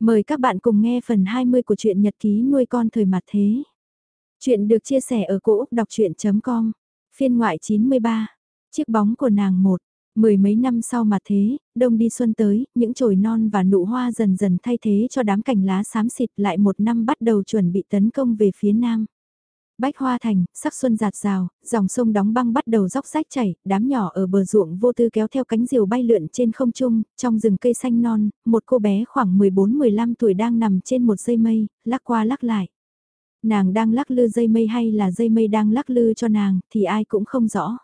Mời các bạn cùng nghe phần 20 của truyện nhật ký nuôi con thời mặt thế. Chuyện được chia sẻ ở cỗ đọc chuyện.com, phiên ngoại 93, chiếc bóng của nàng một. Mười mấy năm sau mà thế, đông đi xuân tới, những chồi non và nụ hoa dần dần thay thế cho đám cành lá xám xịt lại một năm bắt đầu chuẩn bị tấn công về phía nam. Bách Hoa Thành, sắc xuân giạt rào, dòng sông đóng băng bắt đầu róc rách chảy, đám nhỏ ở bờ ruộng vô tư kéo theo cánh diều bay lượn trên không trung, trong rừng cây xanh non, một cô bé khoảng 14-15 tuổi đang nằm trên một dây mây, lắc qua lắc lại. Nàng đang lắc lư dây mây hay là dây mây đang lắc lư cho nàng, thì ai cũng không rõ.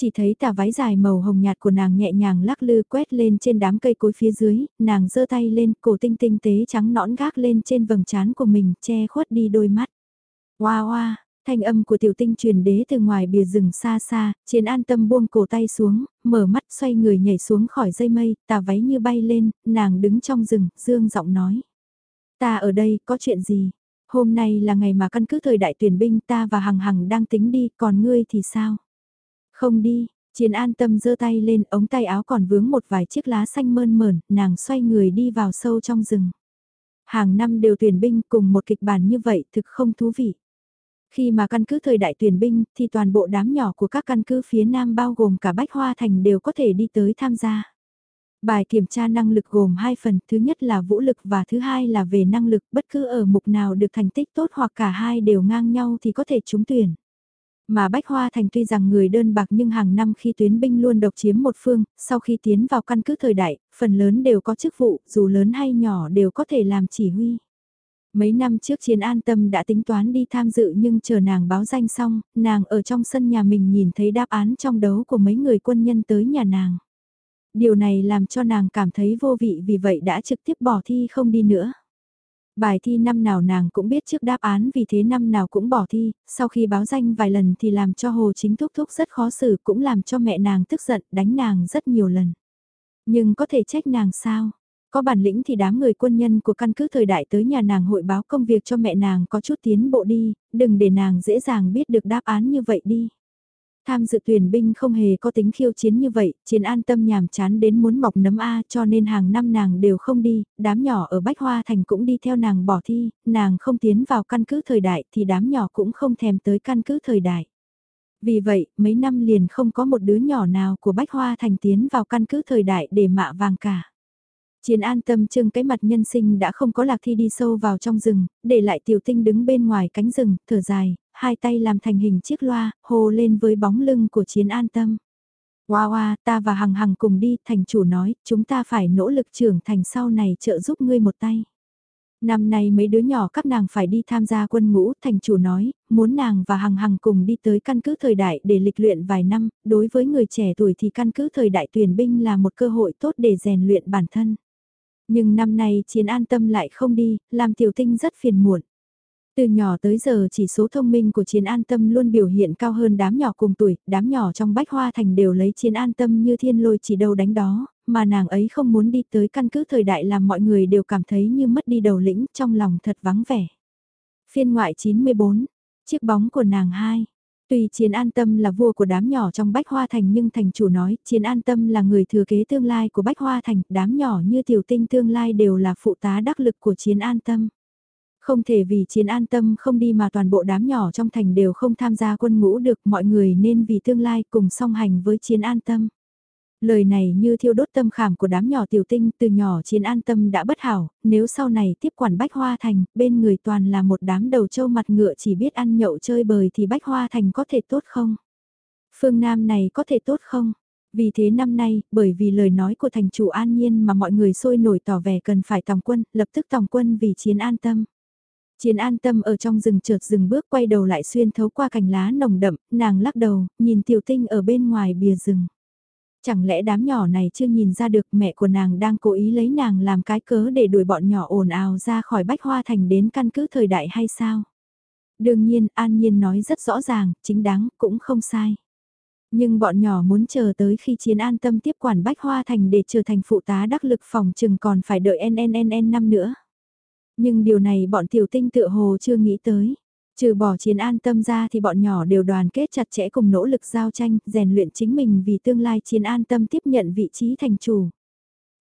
Chỉ thấy tà váy dài màu hồng nhạt của nàng nhẹ nhàng lắc lư quét lên trên đám cây cối phía dưới, nàng giơ tay lên, cổ tinh tinh tế trắng nõn gác lên trên vầng trán của mình, che khuất đi đôi mắt. Hoa hoa, thanh âm của tiểu tinh truyền đế từ ngoài bìa rừng xa xa, chiến an tâm buông cổ tay xuống, mở mắt xoay người nhảy xuống khỏi dây mây, tà váy như bay lên, nàng đứng trong rừng, dương giọng nói. Ta ở đây, có chuyện gì? Hôm nay là ngày mà căn cứ thời đại tuyển binh ta và Hằng Hằng đang tính đi, còn ngươi thì sao? Không đi, chiến an tâm giơ tay lên, ống tay áo còn vướng một vài chiếc lá xanh mơn mởn, nàng xoay người đi vào sâu trong rừng. Hàng năm đều tuyển binh cùng một kịch bản như vậy thực không thú vị. Khi mà căn cứ thời đại tuyển binh thì toàn bộ đám nhỏ của các căn cứ phía Nam bao gồm cả Bách Hoa Thành đều có thể đi tới tham gia. Bài kiểm tra năng lực gồm hai phần, thứ nhất là vũ lực và thứ hai là về năng lực, bất cứ ở mục nào được thành tích tốt hoặc cả hai đều ngang nhau thì có thể trúng tuyển. Mà Bách Hoa Thành tuy rằng người đơn bạc nhưng hàng năm khi tuyến binh luôn độc chiếm một phương, sau khi tiến vào căn cứ thời đại, phần lớn đều có chức vụ, dù lớn hay nhỏ đều có thể làm chỉ huy. Mấy năm trước chiến an tâm đã tính toán đi tham dự nhưng chờ nàng báo danh xong, nàng ở trong sân nhà mình nhìn thấy đáp án trong đấu của mấy người quân nhân tới nhà nàng. Điều này làm cho nàng cảm thấy vô vị vì vậy đã trực tiếp bỏ thi không đi nữa. Bài thi năm nào nàng cũng biết trước đáp án vì thế năm nào cũng bỏ thi, sau khi báo danh vài lần thì làm cho Hồ Chính Thúc Thúc rất khó xử cũng làm cho mẹ nàng tức giận đánh nàng rất nhiều lần. Nhưng có thể trách nàng sao? Có bản lĩnh thì đám người quân nhân của căn cứ thời đại tới nhà nàng hội báo công việc cho mẹ nàng có chút tiến bộ đi, đừng để nàng dễ dàng biết được đáp án như vậy đi. Tham dự tuyển binh không hề có tính khiêu chiến như vậy, chiến an tâm nhàm chán đến muốn mọc nấm A cho nên hàng năm nàng đều không đi, đám nhỏ ở Bách Hoa Thành cũng đi theo nàng bỏ thi, nàng không tiến vào căn cứ thời đại thì đám nhỏ cũng không thèm tới căn cứ thời đại. Vì vậy, mấy năm liền không có một đứa nhỏ nào của Bách Hoa Thành tiến vào căn cứ thời đại để mạ vàng cả. Chiến an tâm trưng cái mặt nhân sinh đã không có lạc thi đi sâu vào trong rừng, để lại tiểu tinh đứng bên ngoài cánh rừng, thở dài, hai tay làm thành hình chiếc loa, hô lên với bóng lưng của chiến an tâm. Hoa hoa, ta và Hằng Hằng cùng đi, thành chủ nói, chúng ta phải nỗ lực trưởng thành sau này trợ giúp ngươi một tay. Năm nay mấy đứa nhỏ các nàng phải đi tham gia quân ngũ, thành chủ nói, muốn nàng và Hằng Hằng cùng đi tới căn cứ thời đại để lịch luyện vài năm, đối với người trẻ tuổi thì căn cứ thời đại tuyển binh là một cơ hội tốt để rèn luyện bản thân. Nhưng năm nay chiến an tâm lại không đi, làm tiểu tinh rất phiền muộn. Từ nhỏ tới giờ chỉ số thông minh của chiến an tâm luôn biểu hiện cao hơn đám nhỏ cùng tuổi, đám nhỏ trong bách hoa thành đều lấy chiến an tâm như thiên lôi chỉ đầu đánh đó, mà nàng ấy không muốn đi tới căn cứ thời đại làm mọi người đều cảm thấy như mất đi đầu lĩnh trong lòng thật vắng vẻ. Phiên ngoại 94, chiếc bóng của nàng hai Tuy Chiến An Tâm là vua của đám nhỏ trong Bách Hoa Thành nhưng thành chủ nói Chiến An Tâm là người thừa kế tương lai của Bách Hoa Thành, đám nhỏ như tiểu tinh tương lai đều là phụ tá đắc lực của Chiến An Tâm. Không thể vì Chiến An Tâm không đi mà toàn bộ đám nhỏ trong thành đều không tham gia quân ngũ được mọi người nên vì tương lai cùng song hành với Chiến An Tâm. Lời này như thiêu đốt tâm khảm của đám nhỏ tiểu tinh từ nhỏ chiến an tâm đã bất hảo, nếu sau này tiếp quản Bách Hoa Thành, bên người toàn là một đám đầu trâu mặt ngựa chỉ biết ăn nhậu chơi bời thì Bách Hoa Thành có thể tốt không? Phương Nam này có thể tốt không? Vì thế năm nay, bởi vì lời nói của thành chủ an nhiên mà mọi người sôi nổi tỏ vẻ cần phải tòng quân, lập tức tòng quân vì chiến an tâm. Chiến an tâm ở trong rừng trượt rừng bước quay đầu lại xuyên thấu qua cành lá nồng đậm, nàng lắc đầu, nhìn tiểu tinh ở bên ngoài bìa rừng. Chẳng lẽ đám nhỏ này chưa nhìn ra được mẹ của nàng đang cố ý lấy nàng làm cái cớ để đuổi bọn nhỏ ồn ào ra khỏi bách hoa thành đến căn cứ thời đại hay sao? Đương nhiên, An Nhiên nói rất rõ ràng, chính đáng, cũng không sai. Nhưng bọn nhỏ muốn chờ tới khi chiến an tâm tiếp quản Bách Hoa Thành để trở thành phụ tá đắc lực phòng chừng còn phải đợi NNNN năm nữa. Nhưng điều này bọn tiểu tinh tựa hồ chưa nghĩ tới. Trừ bỏ chiến an tâm ra thì bọn nhỏ đều đoàn kết chặt chẽ cùng nỗ lực giao tranh, rèn luyện chính mình vì tương lai chiến an tâm tiếp nhận vị trí thành chủ.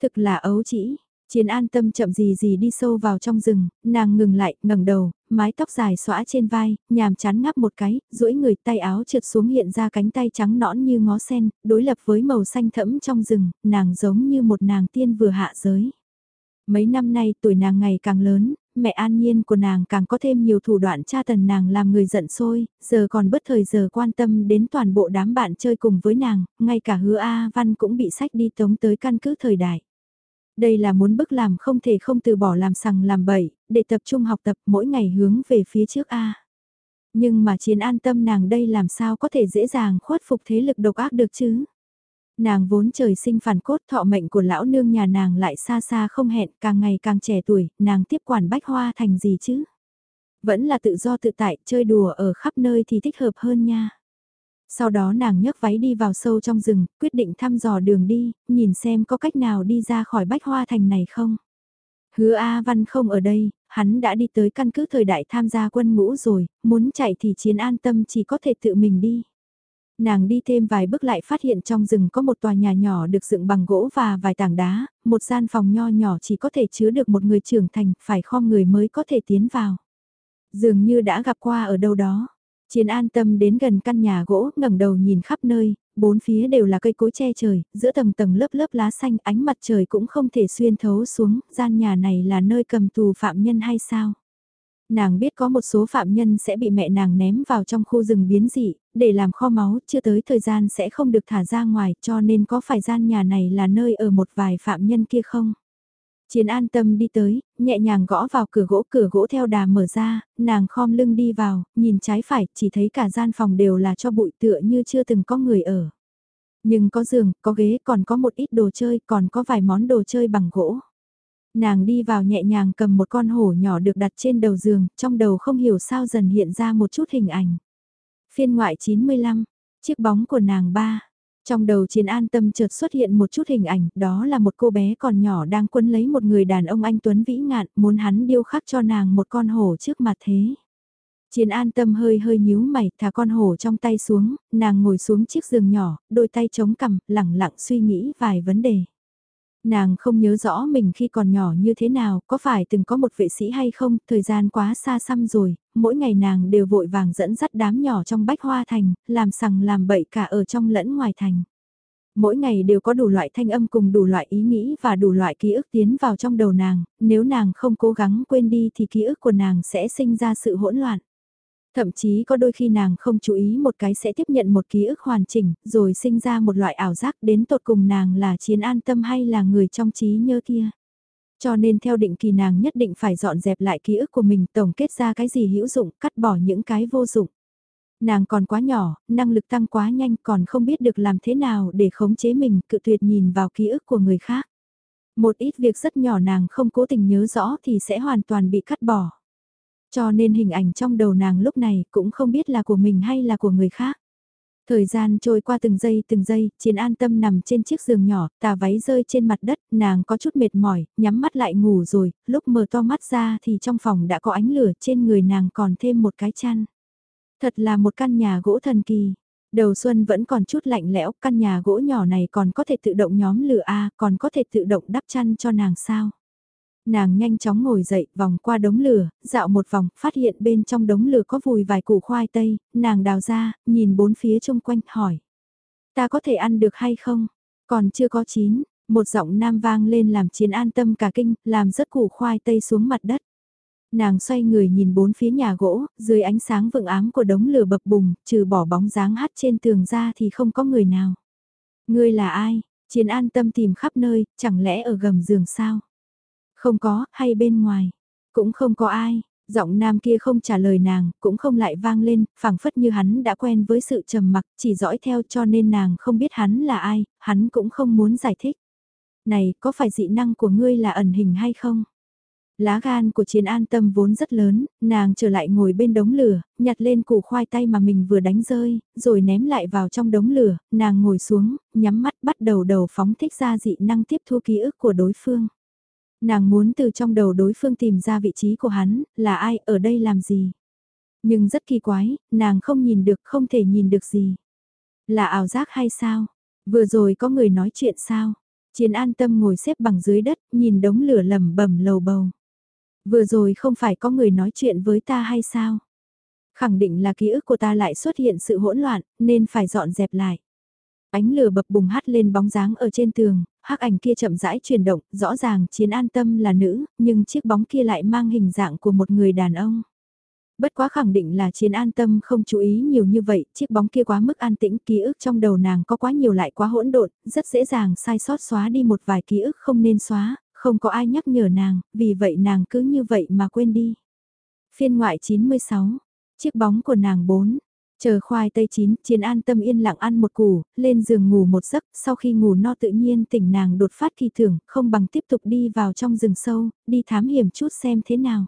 Thực là ấu chỉ, Chiến an tâm chậm gì gì đi sâu vào trong rừng, nàng ngừng lại, ngẩng đầu, mái tóc dài xõa trên vai, nhàm chán ngắp một cái, duỗi người tay áo trượt xuống hiện ra cánh tay trắng nõn như ngó sen, đối lập với màu xanh thẫm trong rừng, nàng giống như một nàng tiên vừa hạ giới. Mấy năm nay tuổi nàng ngày càng lớn, mẹ an nhiên của nàng càng có thêm nhiều thủ đoạn tra tần nàng làm người giận sôi giờ còn bất thời giờ quan tâm đến toàn bộ đám bạn chơi cùng với nàng, ngay cả hứa A Văn cũng bị sách đi tống tới căn cứ thời đại. Đây là muốn bức làm không thể không từ bỏ làm sằng làm bậy, để tập trung học tập mỗi ngày hướng về phía trước A. Nhưng mà chiến an tâm nàng đây làm sao có thể dễ dàng khuất phục thế lực độc ác được chứ? Nàng vốn trời sinh phản cốt thọ mệnh của lão nương nhà nàng lại xa xa không hẹn càng ngày càng trẻ tuổi, nàng tiếp quản bách hoa thành gì chứ? Vẫn là tự do tự tại, chơi đùa ở khắp nơi thì thích hợp hơn nha. Sau đó nàng nhấc váy đi vào sâu trong rừng, quyết định thăm dò đường đi, nhìn xem có cách nào đi ra khỏi bách hoa thành này không. Hứa A Văn không ở đây, hắn đã đi tới căn cứ thời đại tham gia quân ngũ rồi, muốn chạy thì chiến an tâm chỉ có thể tự mình đi. Nàng đi thêm vài bước lại phát hiện trong rừng có một tòa nhà nhỏ được dựng bằng gỗ và vài tảng đá, một gian phòng nho nhỏ chỉ có thể chứa được một người trưởng thành, phải khom người mới có thể tiến vào. Dường như đã gặp qua ở đâu đó. Chiến an tâm đến gần căn nhà gỗ, ngẩng đầu nhìn khắp nơi, bốn phía đều là cây cối che trời, giữa tầng tầng lớp lớp lá xanh ánh mặt trời cũng không thể xuyên thấu xuống, gian nhà này là nơi cầm tù phạm nhân hay sao? Nàng biết có một số phạm nhân sẽ bị mẹ nàng ném vào trong khu rừng biến dị, để làm kho máu, chưa tới thời gian sẽ không được thả ra ngoài, cho nên có phải gian nhà này là nơi ở một vài phạm nhân kia không? Chiến an tâm đi tới, nhẹ nhàng gõ vào cửa gỗ, cửa gỗ theo đà mở ra, nàng khom lưng đi vào, nhìn trái phải, chỉ thấy cả gian phòng đều là cho bụi tựa như chưa từng có người ở. Nhưng có giường, có ghế, còn có một ít đồ chơi, còn có vài món đồ chơi bằng gỗ. Nàng đi vào nhẹ nhàng cầm một con hổ nhỏ được đặt trên đầu giường, trong đầu không hiểu sao dần hiện ra một chút hình ảnh. Phiên ngoại 95, chiếc bóng của nàng ba. Trong đầu chiến an tâm chợt xuất hiện một chút hình ảnh, đó là một cô bé còn nhỏ đang quân lấy một người đàn ông anh Tuấn vĩ ngạn, muốn hắn điêu khắc cho nàng một con hổ trước mặt thế. Chiến an tâm hơi hơi nhíu mày, thả con hổ trong tay xuống, nàng ngồi xuống chiếc giường nhỏ, đôi tay chống cằm, lẳng lặng suy nghĩ vài vấn đề. Nàng không nhớ rõ mình khi còn nhỏ như thế nào, có phải từng có một vệ sĩ hay không, thời gian quá xa xăm rồi, mỗi ngày nàng đều vội vàng dẫn dắt đám nhỏ trong bách hoa thành, làm sằng làm bậy cả ở trong lẫn ngoài thành. Mỗi ngày đều có đủ loại thanh âm cùng đủ loại ý nghĩ và đủ loại ký ức tiến vào trong đầu nàng, nếu nàng không cố gắng quên đi thì ký ức của nàng sẽ sinh ra sự hỗn loạn. Thậm chí có đôi khi nàng không chú ý một cái sẽ tiếp nhận một ký ức hoàn chỉnh, rồi sinh ra một loại ảo giác đến tột cùng nàng là chiến an tâm hay là người trong trí nhớ kia. Cho nên theo định kỳ nàng nhất định phải dọn dẹp lại ký ức của mình tổng kết ra cái gì hữu dụng, cắt bỏ những cái vô dụng. Nàng còn quá nhỏ, năng lực tăng quá nhanh còn không biết được làm thế nào để khống chế mình cự tuyệt nhìn vào ký ức của người khác. Một ít việc rất nhỏ nàng không cố tình nhớ rõ thì sẽ hoàn toàn bị cắt bỏ. Cho nên hình ảnh trong đầu nàng lúc này cũng không biết là của mình hay là của người khác. Thời gian trôi qua từng giây từng giây, chiến an tâm nằm trên chiếc giường nhỏ, tà váy rơi trên mặt đất, nàng có chút mệt mỏi, nhắm mắt lại ngủ rồi, lúc mở to mắt ra thì trong phòng đã có ánh lửa trên người nàng còn thêm một cái chăn. Thật là một căn nhà gỗ thần kỳ. Đầu xuân vẫn còn chút lạnh lẽo, căn nhà gỗ nhỏ này còn có thể tự động nhóm lửa A, còn có thể tự động đắp chăn cho nàng sao. Nàng nhanh chóng ngồi dậy, vòng qua đống lửa, dạo một vòng, phát hiện bên trong đống lửa có vùi vài củ khoai tây, nàng đào ra, nhìn bốn phía chung quanh, hỏi. Ta có thể ăn được hay không? Còn chưa có chín, một giọng nam vang lên làm chiến an tâm cả kinh, làm rớt củ khoai tây xuống mặt đất. Nàng xoay người nhìn bốn phía nhà gỗ, dưới ánh sáng vượng ám của đống lửa bập bùng, trừ bỏ bóng dáng hát trên tường ra thì không có người nào. Ngươi là ai? Chiến an tâm tìm khắp nơi, chẳng lẽ ở gầm giường sao? Không có, hay bên ngoài. Cũng không có ai. Giọng nam kia không trả lời nàng, cũng không lại vang lên, phảng phất như hắn đã quen với sự trầm mặc, chỉ dõi theo cho nên nàng không biết hắn là ai, hắn cũng không muốn giải thích. Này, có phải dị năng của ngươi là ẩn hình hay không? Lá gan của chiến an tâm vốn rất lớn, nàng trở lại ngồi bên đống lửa, nhặt lên củ khoai tây mà mình vừa đánh rơi, rồi ném lại vào trong đống lửa, nàng ngồi xuống, nhắm mắt bắt đầu đầu phóng thích ra dị năng tiếp thu ký ức của đối phương. Nàng muốn từ trong đầu đối phương tìm ra vị trí của hắn, là ai, ở đây làm gì. Nhưng rất kỳ quái, nàng không nhìn được, không thể nhìn được gì. Là ảo giác hay sao? Vừa rồi có người nói chuyện sao? Chiến an tâm ngồi xếp bằng dưới đất, nhìn đống lửa lầm bầm lầu bầu. Vừa rồi không phải có người nói chuyện với ta hay sao? Khẳng định là ký ức của ta lại xuất hiện sự hỗn loạn, nên phải dọn dẹp lại. Ánh lửa bập bùng hắt lên bóng dáng ở trên tường, hắc ảnh kia chậm rãi chuyển động, rõ ràng chiến an tâm là nữ, nhưng chiếc bóng kia lại mang hình dạng của một người đàn ông. Bất quá khẳng định là chiến an tâm không chú ý nhiều như vậy, chiếc bóng kia quá mức an tĩnh, ký ức trong đầu nàng có quá nhiều lại quá hỗn độn, rất dễ dàng sai sót xóa đi một vài ký ức không nên xóa, không có ai nhắc nhở nàng, vì vậy nàng cứ như vậy mà quên đi. Phiên ngoại 96, chiếc bóng của nàng 4, Chờ khoai tây chín, chiến an tâm yên lặng ăn một củ, lên giường ngủ một giấc, sau khi ngủ no tự nhiên tỉnh nàng đột phát kỳ thưởng, không bằng tiếp tục đi vào trong rừng sâu, đi thám hiểm chút xem thế nào.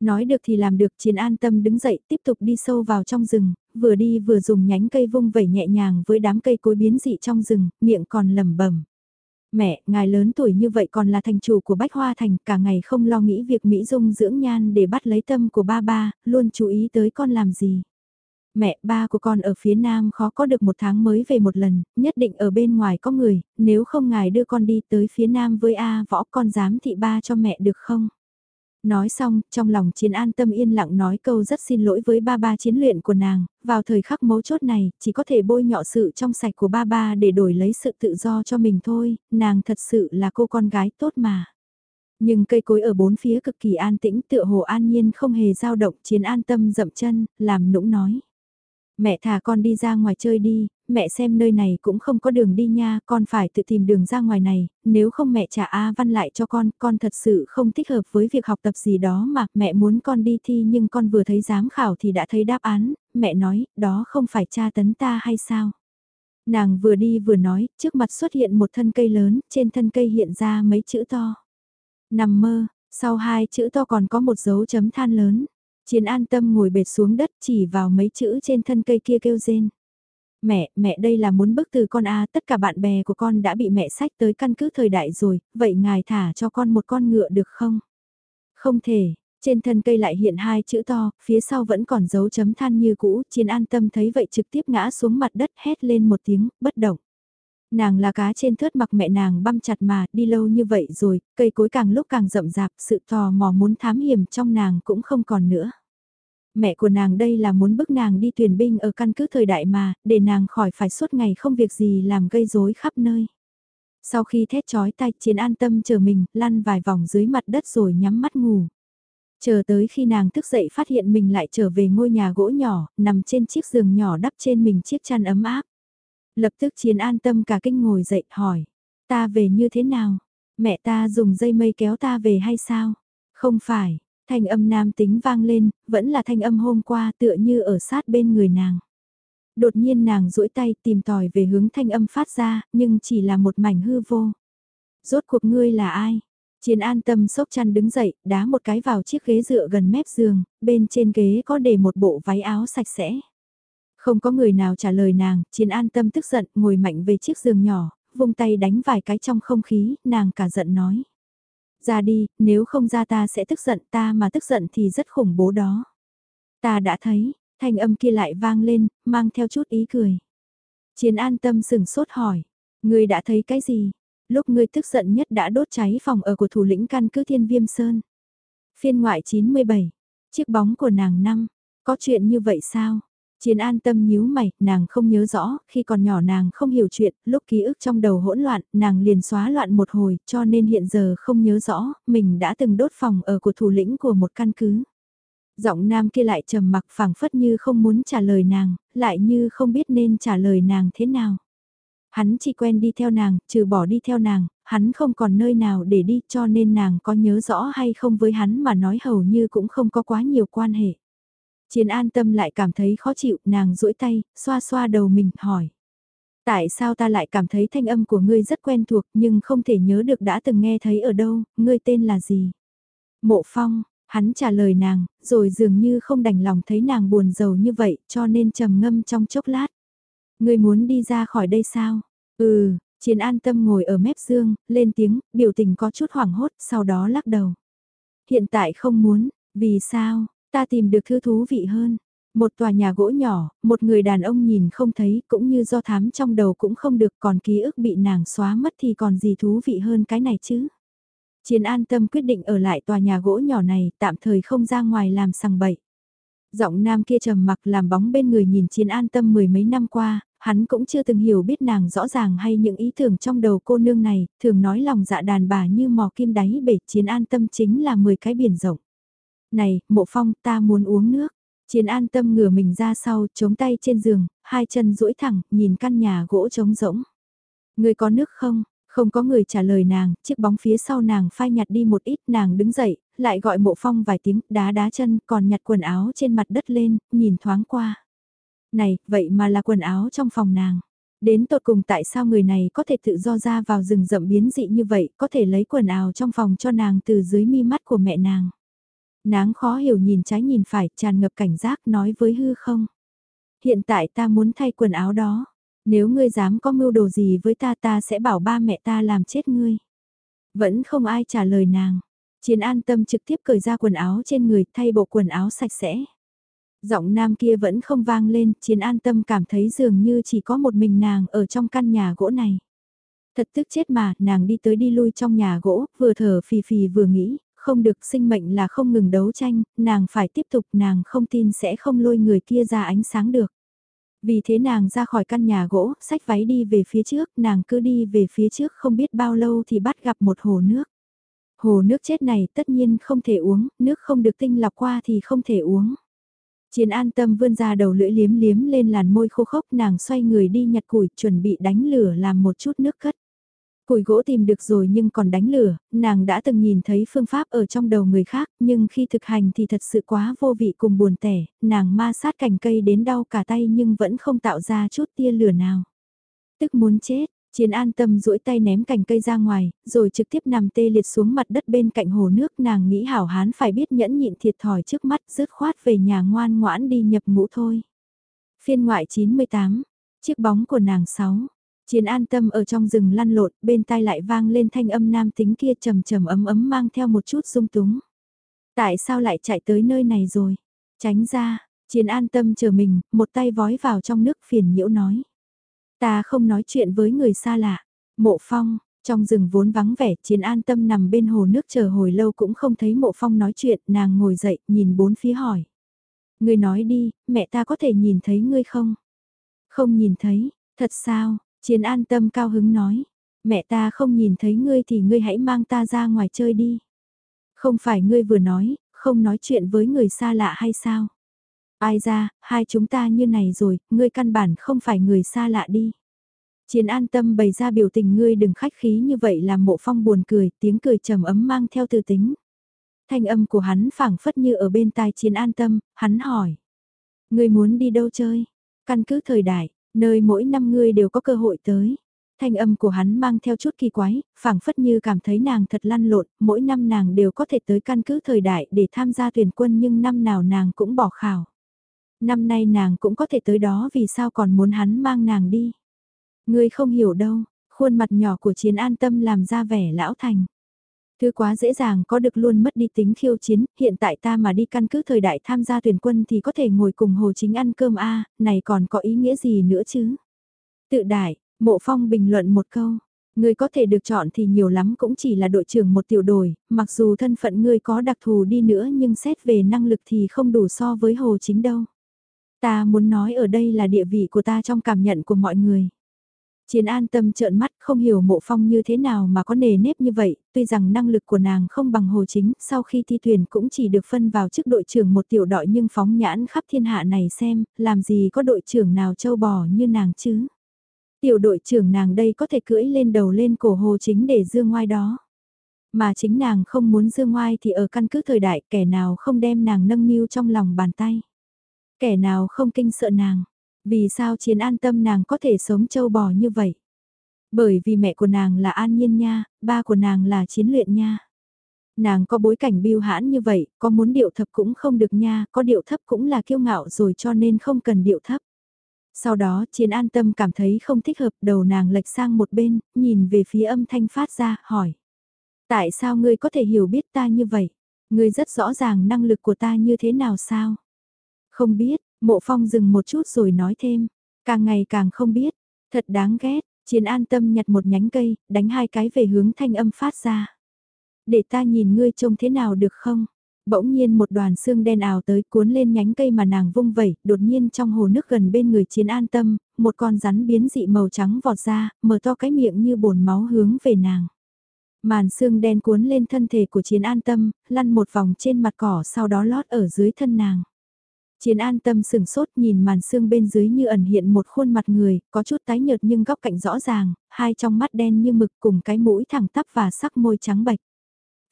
Nói được thì làm được chiến an tâm đứng dậy tiếp tục đi sâu vào trong rừng, vừa đi vừa dùng nhánh cây vung vẩy nhẹ nhàng với đám cây cối biến dị trong rừng, miệng còn lẩm bẩm Mẹ, ngài lớn tuổi như vậy còn là thành chủ của Bách Hoa Thành, cả ngày không lo nghĩ việc Mỹ Dung dưỡng nhan để bắt lấy tâm của ba ba, luôn chú ý tới con làm gì. Mẹ, ba của con ở phía nam khó có được một tháng mới về một lần, nhất định ở bên ngoài có người, nếu không ngài đưa con đi tới phía nam với A võ con dám thị ba cho mẹ được không? Nói xong, trong lòng chiến an tâm yên lặng nói câu rất xin lỗi với ba ba chiến luyện của nàng, vào thời khắc mấu chốt này, chỉ có thể bôi nhọ sự trong sạch của ba ba để đổi lấy sự tự do cho mình thôi, nàng thật sự là cô con gái tốt mà. Nhưng cây cối ở bốn phía cực kỳ an tĩnh tựa hồ an nhiên không hề dao động chiến an tâm dậm chân, làm nũng nói. Mẹ thả con đi ra ngoài chơi đi, mẹ xem nơi này cũng không có đường đi nha, con phải tự tìm đường ra ngoài này, nếu không mẹ trả A văn lại cho con, con thật sự không thích hợp với việc học tập gì đó mà, mẹ muốn con đi thi nhưng con vừa thấy giám khảo thì đã thấy đáp án, mẹ nói, đó không phải cha tấn ta hay sao? Nàng vừa đi vừa nói, trước mặt xuất hiện một thân cây lớn, trên thân cây hiện ra mấy chữ to. Nằm mơ, sau hai chữ to còn có một dấu chấm than lớn. Chiến an tâm ngồi bệt xuống đất chỉ vào mấy chữ trên thân cây kia kêu rên. Mẹ, mẹ đây là muốn bức từ con A, tất cả bạn bè của con đã bị mẹ sách tới căn cứ thời đại rồi, vậy ngài thả cho con một con ngựa được không? Không thể, trên thân cây lại hiện hai chữ to, phía sau vẫn còn dấu chấm than như cũ, chiến an tâm thấy vậy trực tiếp ngã xuống mặt đất hét lên một tiếng, bất động. Nàng là cá trên thớt mặc mẹ nàng băm chặt mà, đi lâu như vậy rồi, cây cối càng lúc càng rậm rạp, sự tò mò muốn thám hiểm trong nàng cũng không còn nữa. Mẹ của nàng đây là muốn bức nàng đi tuyển binh ở căn cứ thời đại mà, để nàng khỏi phải suốt ngày không việc gì làm gây rối khắp nơi. Sau khi thét chói tai chiến an tâm chờ mình, lăn vài vòng dưới mặt đất rồi nhắm mắt ngủ. Chờ tới khi nàng thức dậy phát hiện mình lại trở về ngôi nhà gỗ nhỏ, nằm trên chiếc giường nhỏ đắp trên mình chiếc chăn ấm áp. Lập tức chiến an tâm cả kinh ngồi dậy hỏi, ta về như thế nào? Mẹ ta dùng dây mây kéo ta về hay sao? Không phải, thanh âm nam tính vang lên, vẫn là thanh âm hôm qua tựa như ở sát bên người nàng. Đột nhiên nàng duỗi tay tìm tòi về hướng thanh âm phát ra, nhưng chỉ là một mảnh hư vô. Rốt cuộc ngươi là ai? Chiến an tâm sốc chăn đứng dậy, đá một cái vào chiếc ghế dựa gần mép giường, bên trên ghế có để một bộ váy áo sạch sẽ. Không có người nào trả lời nàng, chiến an tâm tức giận, ngồi mạnh về chiếc giường nhỏ, vung tay đánh vài cái trong không khí, nàng cả giận nói. Ra đi, nếu không ra ta sẽ tức giận ta mà tức giận thì rất khủng bố đó. Ta đã thấy, thanh âm kia lại vang lên, mang theo chút ý cười. Chiến an tâm sừng sốt hỏi, ngươi đã thấy cái gì? Lúc ngươi tức giận nhất đã đốt cháy phòng ở của thủ lĩnh căn cứ thiên viêm sơn. Phiên ngoại 97, chiếc bóng của nàng năm, có chuyện như vậy sao? Chiến an tâm nhíu mày, nàng không nhớ rõ, khi còn nhỏ nàng không hiểu chuyện, lúc ký ức trong đầu hỗn loạn, nàng liền xóa loạn một hồi, cho nên hiện giờ không nhớ rõ, mình đã từng đốt phòng ở của thủ lĩnh của một căn cứ. Giọng nam kia lại trầm mặc phảng phất như không muốn trả lời nàng, lại như không biết nên trả lời nàng thế nào. Hắn chỉ quen đi theo nàng, trừ bỏ đi theo nàng, hắn không còn nơi nào để đi cho nên nàng có nhớ rõ hay không với hắn mà nói hầu như cũng không có quá nhiều quan hệ. Chiến an tâm lại cảm thấy khó chịu, nàng duỗi tay, xoa xoa đầu mình, hỏi. Tại sao ta lại cảm thấy thanh âm của ngươi rất quen thuộc nhưng không thể nhớ được đã từng nghe thấy ở đâu, ngươi tên là gì? Mộ phong, hắn trả lời nàng, rồi dường như không đành lòng thấy nàng buồn giàu như vậy cho nên trầm ngâm trong chốc lát. Ngươi muốn đi ra khỏi đây sao? Ừ, chiến an tâm ngồi ở mép dương, lên tiếng, biểu tình có chút hoảng hốt, sau đó lắc đầu. Hiện tại không muốn, vì sao, Ta tìm được thứ thú vị hơn. Một tòa nhà gỗ nhỏ, một người đàn ông nhìn không thấy cũng như do thám trong đầu cũng không được còn ký ức bị nàng xóa mất thì còn gì thú vị hơn cái này chứ. Chiến an tâm quyết định ở lại tòa nhà gỗ nhỏ này tạm thời không ra ngoài làm sằng bậy. Giọng nam kia trầm mặc làm bóng bên người nhìn chiến an tâm mười mấy năm qua, hắn cũng chưa từng hiểu biết nàng rõ ràng hay những ý tưởng trong đầu cô nương này, thường nói lòng dạ đàn bà như mò kim đáy bể chiến an tâm chính là 10 cái biển rộng. Này, mộ phong, ta muốn uống nước. Chiến an tâm ngửa mình ra sau, chống tay trên giường, hai chân duỗi thẳng, nhìn căn nhà gỗ trống rỗng. Người có nước không? Không có người trả lời nàng, chiếc bóng phía sau nàng phai nhặt đi một ít, nàng đứng dậy, lại gọi mộ phong vài tiếng, đá đá chân, còn nhặt quần áo trên mặt đất lên, nhìn thoáng qua. Này, vậy mà là quần áo trong phòng nàng. Đến tột cùng tại sao người này có thể tự do ra vào rừng rậm biến dị như vậy, có thể lấy quần áo trong phòng cho nàng từ dưới mi mắt của mẹ nàng. Náng khó hiểu nhìn trái nhìn phải, tràn ngập cảnh giác nói với hư không. Hiện tại ta muốn thay quần áo đó. Nếu ngươi dám có mưu đồ gì với ta ta sẽ bảo ba mẹ ta làm chết ngươi. Vẫn không ai trả lời nàng. Chiến an tâm trực tiếp cởi ra quần áo trên người thay bộ quần áo sạch sẽ. Giọng nam kia vẫn không vang lên, chiến an tâm cảm thấy dường như chỉ có một mình nàng ở trong căn nhà gỗ này. Thật tức chết mà, nàng đi tới đi lui trong nhà gỗ, vừa thở phì phì vừa nghĩ, không được sinh mệnh là không ngừng đấu tranh, nàng phải tiếp tục, nàng không tin sẽ không lôi người kia ra ánh sáng được. Vì thế nàng ra khỏi căn nhà gỗ, xách váy đi về phía trước, nàng cứ đi về phía trước không biết bao lâu thì bắt gặp một hồ nước. Hồ nước chết này tất nhiên không thể uống, nước không được tinh lọc qua thì không thể uống. Chiến an tâm vươn ra đầu lưỡi liếm liếm lên làn môi khô khốc nàng xoay người đi nhặt củi chuẩn bị đánh lửa làm một chút nước cất. Củi gỗ tìm được rồi nhưng còn đánh lửa, nàng đã từng nhìn thấy phương pháp ở trong đầu người khác nhưng khi thực hành thì thật sự quá vô vị cùng buồn tẻ, nàng ma sát cành cây đến đau cả tay nhưng vẫn không tạo ra chút tia lửa nào. Tức muốn chết, Chiến an tâm duỗi tay ném cành cây ra ngoài, rồi trực tiếp nằm tê liệt xuống mặt đất bên cạnh hồ nước nàng nghĩ hảo hán phải biết nhẫn nhịn thiệt thòi trước mắt rớt khoát về nhà ngoan ngoãn đi nhập ngũ thôi. Phiên ngoại 98, chiếc bóng của nàng 6, Chiến an tâm ở trong rừng lăn lộn, bên tai lại vang lên thanh âm nam tính kia trầm trầm ấm ấm mang theo một chút sung túng. Tại sao lại chạy tới nơi này rồi? Tránh ra, chiến an tâm chờ mình, một tay vói vào trong nước phiền nhiễu nói. Ta không nói chuyện với người xa lạ. Mộ phong, trong rừng vốn vắng vẻ, chiến an tâm nằm bên hồ nước chờ hồi lâu cũng không thấy mộ phong nói chuyện, nàng ngồi dậy, nhìn bốn phía hỏi. Ngươi nói đi, mẹ ta có thể nhìn thấy ngươi không? Không nhìn thấy, thật sao, chiến an tâm cao hứng nói. Mẹ ta không nhìn thấy ngươi thì ngươi hãy mang ta ra ngoài chơi đi. Không phải ngươi vừa nói, không nói chuyện với người xa lạ hay sao? Ai ra, hai chúng ta như này rồi, ngươi căn bản không phải người xa lạ đi. Chiến an tâm bày ra biểu tình ngươi đừng khách khí như vậy làm mộ phong buồn cười, tiếng cười trầm ấm mang theo từ tính. Thanh âm của hắn phảng phất như ở bên tai chiến an tâm, hắn hỏi. Ngươi muốn đi đâu chơi? Căn cứ thời đại, nơi mỗi năm ngươi đều có cơ hội tới. Thanh âm của hắn mang theo chút kỳ quái, phảng phất như cảm thấy nàng thật lăn lộn, mỗi năm nàng đều có thể tới căn cứ thời đại để tham gia tuyển quân nhưng năm nào nàng cũng bỏ khảo. Năm nay nàng cũng có thể tới đó vì sao còn muốn hắn mang nàng đi. Ngươi không hiểu đâu, khuôn mặt nhỏ của chiến an tâm làm ra vẻ lão thành. Thứ quá dễ dàng có được luôn mất đi tính khiêu chiến, hiện tại ta mà đi căn cứ thời đại tham gia tuyển quân thì có thể ngồi cùng Hồ Chính ăn cơm a này còn có ý nghĩa gì nữa chứ? Tự đại, mộ phong bình luận một câu, Ngươi có thể được chọn thì nhiều lắm cũng chỉ là đội trưởng một tiểu đội, mặc dù thân phận ngươi có đặc thù đi nữa nhưng xét về năng lực thì không đủ so với Hồ Chính đâu. Ta muốn nói ở đây là địa vị của ta trong cảm nhận của mọi người. Chiến an tâm trợn mắt không hiểu mộ phong như thế nào mà có nề nếp như vậy, tuy rằng năng lực của nàng không bằng hồ chính, sau khi thi tuyển cũng chỉ được phân vào chức đội trưởng một tiểu đội nhưng phóng nhãn khắp thiên hạ này xem, làm gì có đội trưởng nào châu bò như nàng chứ. Tiểu đội trưởng nàng đây có thể cưỡi lên đầu lên cổ hồ chính để dương ngoai đó. Mà chính nàng không muốn dương ngoai thì ở căn cứ thời đại kẻ nào không đem nàng nâng niu trong lòng bàn tay. Kẻ nào không kinh sợ nàng, vì sao chiến an tâm nàng có thể sống châu bò như vậy? Bởi vì mẹ của nàng là an nhiên nha, ba của nàng là chiến luyện nha. Nàng có bối cảnh biêu hãn như vậy, có muốn điệu thấp cũng không được nha, có điệu thấp cũng là kiêu ngạo rồi cho nên không cần điệu thấp. Sau đó chiến an tâm cảm thấy không thích hợp đầu nàng lệch sang một bên, nhìn về phía âm thanh phát ra, hỏi. Tại sao ngươi có thể hiểu biết ta như vậy? Ngươi rất rõ ràng năng lực của ta như thế nào sao? Không biết, Mộ phong dừng một chút rồi nói thêm, càng ngày càng không biết, thật đáng ghét, chiến an tâm nhặt một nhánh cây, đánh hai cái về hướng thanh âm phát ra. Để ta nhìn ngươi trông thế nào được không? Bỗng nhiên một đoàn xương đen ảo tới cuốn lên nhánh cây mà nàng vung vẩy, đột nhiên trong hồ nước gần bên người chiến an tâm, một con rắn biến dị màu trắng vọt ra, mở to cái miệng như bồn máu hướng về nàng. Màn xương đen cuốn lên thân thể của chiến an tâm, lăn một vòng trên mặt cỏ sau đó lót ở dưới thân nàng. Chiến an tâm sừng sốt nhìn màn xương bên dưới như ẩn hiện một khuôn mặt người, có chút tái nhợt nhưng góc cạnh rõ ràng, hai trong mắt đen như mực cùng cái mũi thẳng tắp và sắc môi trắng bạch.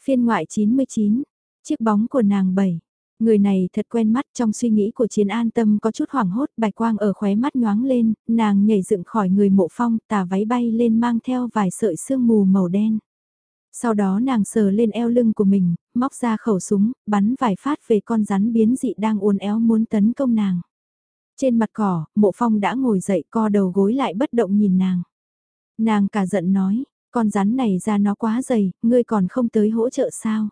Phiên ngoại 99, chiếc bóng của nàng bảy. Người này thật quen mắt trong suy nghĩ của chiến an tâm có chút hoảng hốt bạch quang ở khóe mắt nhoáng lên, nàng nhảy dựng khỏi người mộ phong tà váy bay lên mang theo vài sợi sương mù màu đen. Sau đó nàng sờ lên eo lưng của mình, móc ra khẩu súng, bắn vài phát về con rắn biến dị đang uốn éo muốn tấn công nàng. Trên mặt cỏ, mộ phong đã ngồi dậy co đầu gối lại bất động nhìn nàng. Nàng cả giận nói, con rắn này ra nó quá dày, ngươi còn không tới hỗ trợ sao?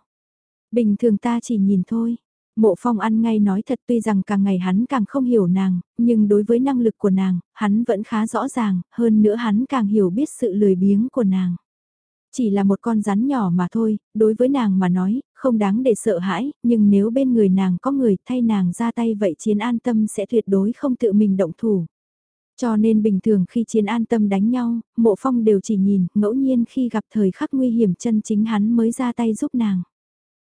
Bình thường ta chỉ nhìn thôi. Mộ phong ăn ngay nói thật tuy rằng càng ngày hắn càng không hiểu nàng, nhưng đối với năng lực của nàng, hắn vẫn khá rõ ràng, hơn nữa hắn càng hiểu biết sự lười biếng của nàng. Chỉ là một con rắn nhỏ mà thôi, đối với nàng mà nói, không đáng để sợ hãi, nhưng nếu bên người nàng có người thay nàng ra tay vậy chiến an tâm sẽ tuyệt đối không tự mình động thủ. Cho nên bình thường khi chiến an tâm đánh nhau, mộ phong đều chỉ nhìn, ngẫu nhiên khi gặp thời khắc nguy hiểm chân chính hắn mới ra tay giúp nàng.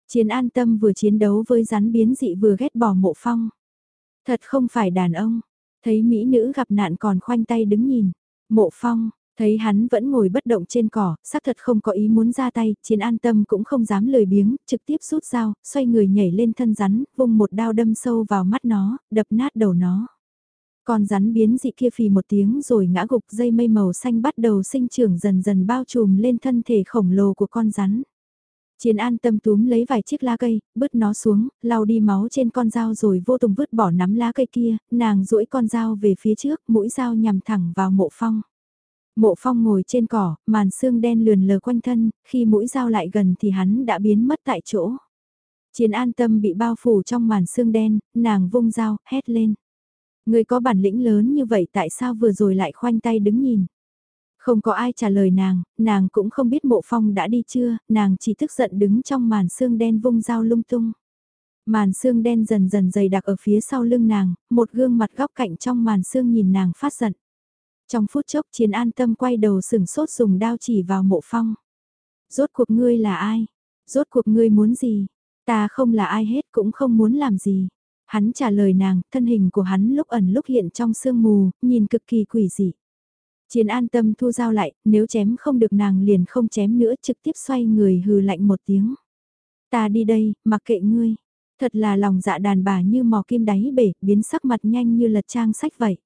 Chiến an tâm vừa chiến đấu với rắn biến dị vừa ghét bỏ mộ phong. Thật không phải đàn ông, thấy mỹ nữ gặp nạn còn khoanh tay đứng nhìn. Mộ phong, thấy hắn vẫn ngồi bất động trên cỏ, xác thật không có ý muốn ra tay, chiến an tâm cũng không dám lười biếng, trực tiếp rút dao, xoay người nhảy lên thân rắn, vùng một đao đâm sâu vào mắt nó, đập nát đầu nó. Con rắn biến dị kia phì một tiếng rồi ngã gục dây mây màu xanh bắt đầu sinh trưởng dần dần bao trùm lên thân thể khổng lồ của con rắn. Chiến an tâm túm lấy vài chiếc lá cây, bứt nó xuống, lau đi máu trên con dao rồi vô tùng vứt bỏ nắm lá cây kia, nàng duỗi con dao về phía trước, mũi dao nhằm thẳng vào mộ phong. Mộ phong ngồi trên cỏ, màn xương đen lườn lờ quanh thân, khi mũi dao lại gần thì hắn đã biến mất tại chỗ. Chiến an tâm bị bao phủ trong màn xương đen, nàng vung dao, hét lên. Người có bản lĩnh lớn như vậy tại sao vừa rồi lại khoanh tay đứng nhìn? Không có ai trả lời nàng, nàng cũng không biết mộ phong đã đi chưa, nàng chỉ tức giận đứng trong màn xương đen vung dao lung tung. Màn xương đen dần dần dày đặc ở phía sau lưng nàng, một gương mặt góc cạnh trong màn xương nhìn nàng phát giận. Trong phút chốc chiến an tâm quay đầu sừng sốt dùng đao chỉ vào mộ phong. Rốt cuộc ngươi là ai? Rốt cuộc ngươi muốn gì? Ta không là ai hết cũng không muốn làm gì. Hắn trả lời nàng, thân hình của hắn lúc ẩn lúc hiện trong sương mù, nhìn cực kỳ quỷ dị. Chiến an tâm thu dao lại, nếu chém không được nàng liền không chém nữa trực tiếp xoay người hừ lạnh một tiếng. Ta đi đây, mặc kệ ngươi. Thật là lòng dạ đàn bà như mò kim đáy bể, biến sắc mặt nhanh như lật trang sách vậy.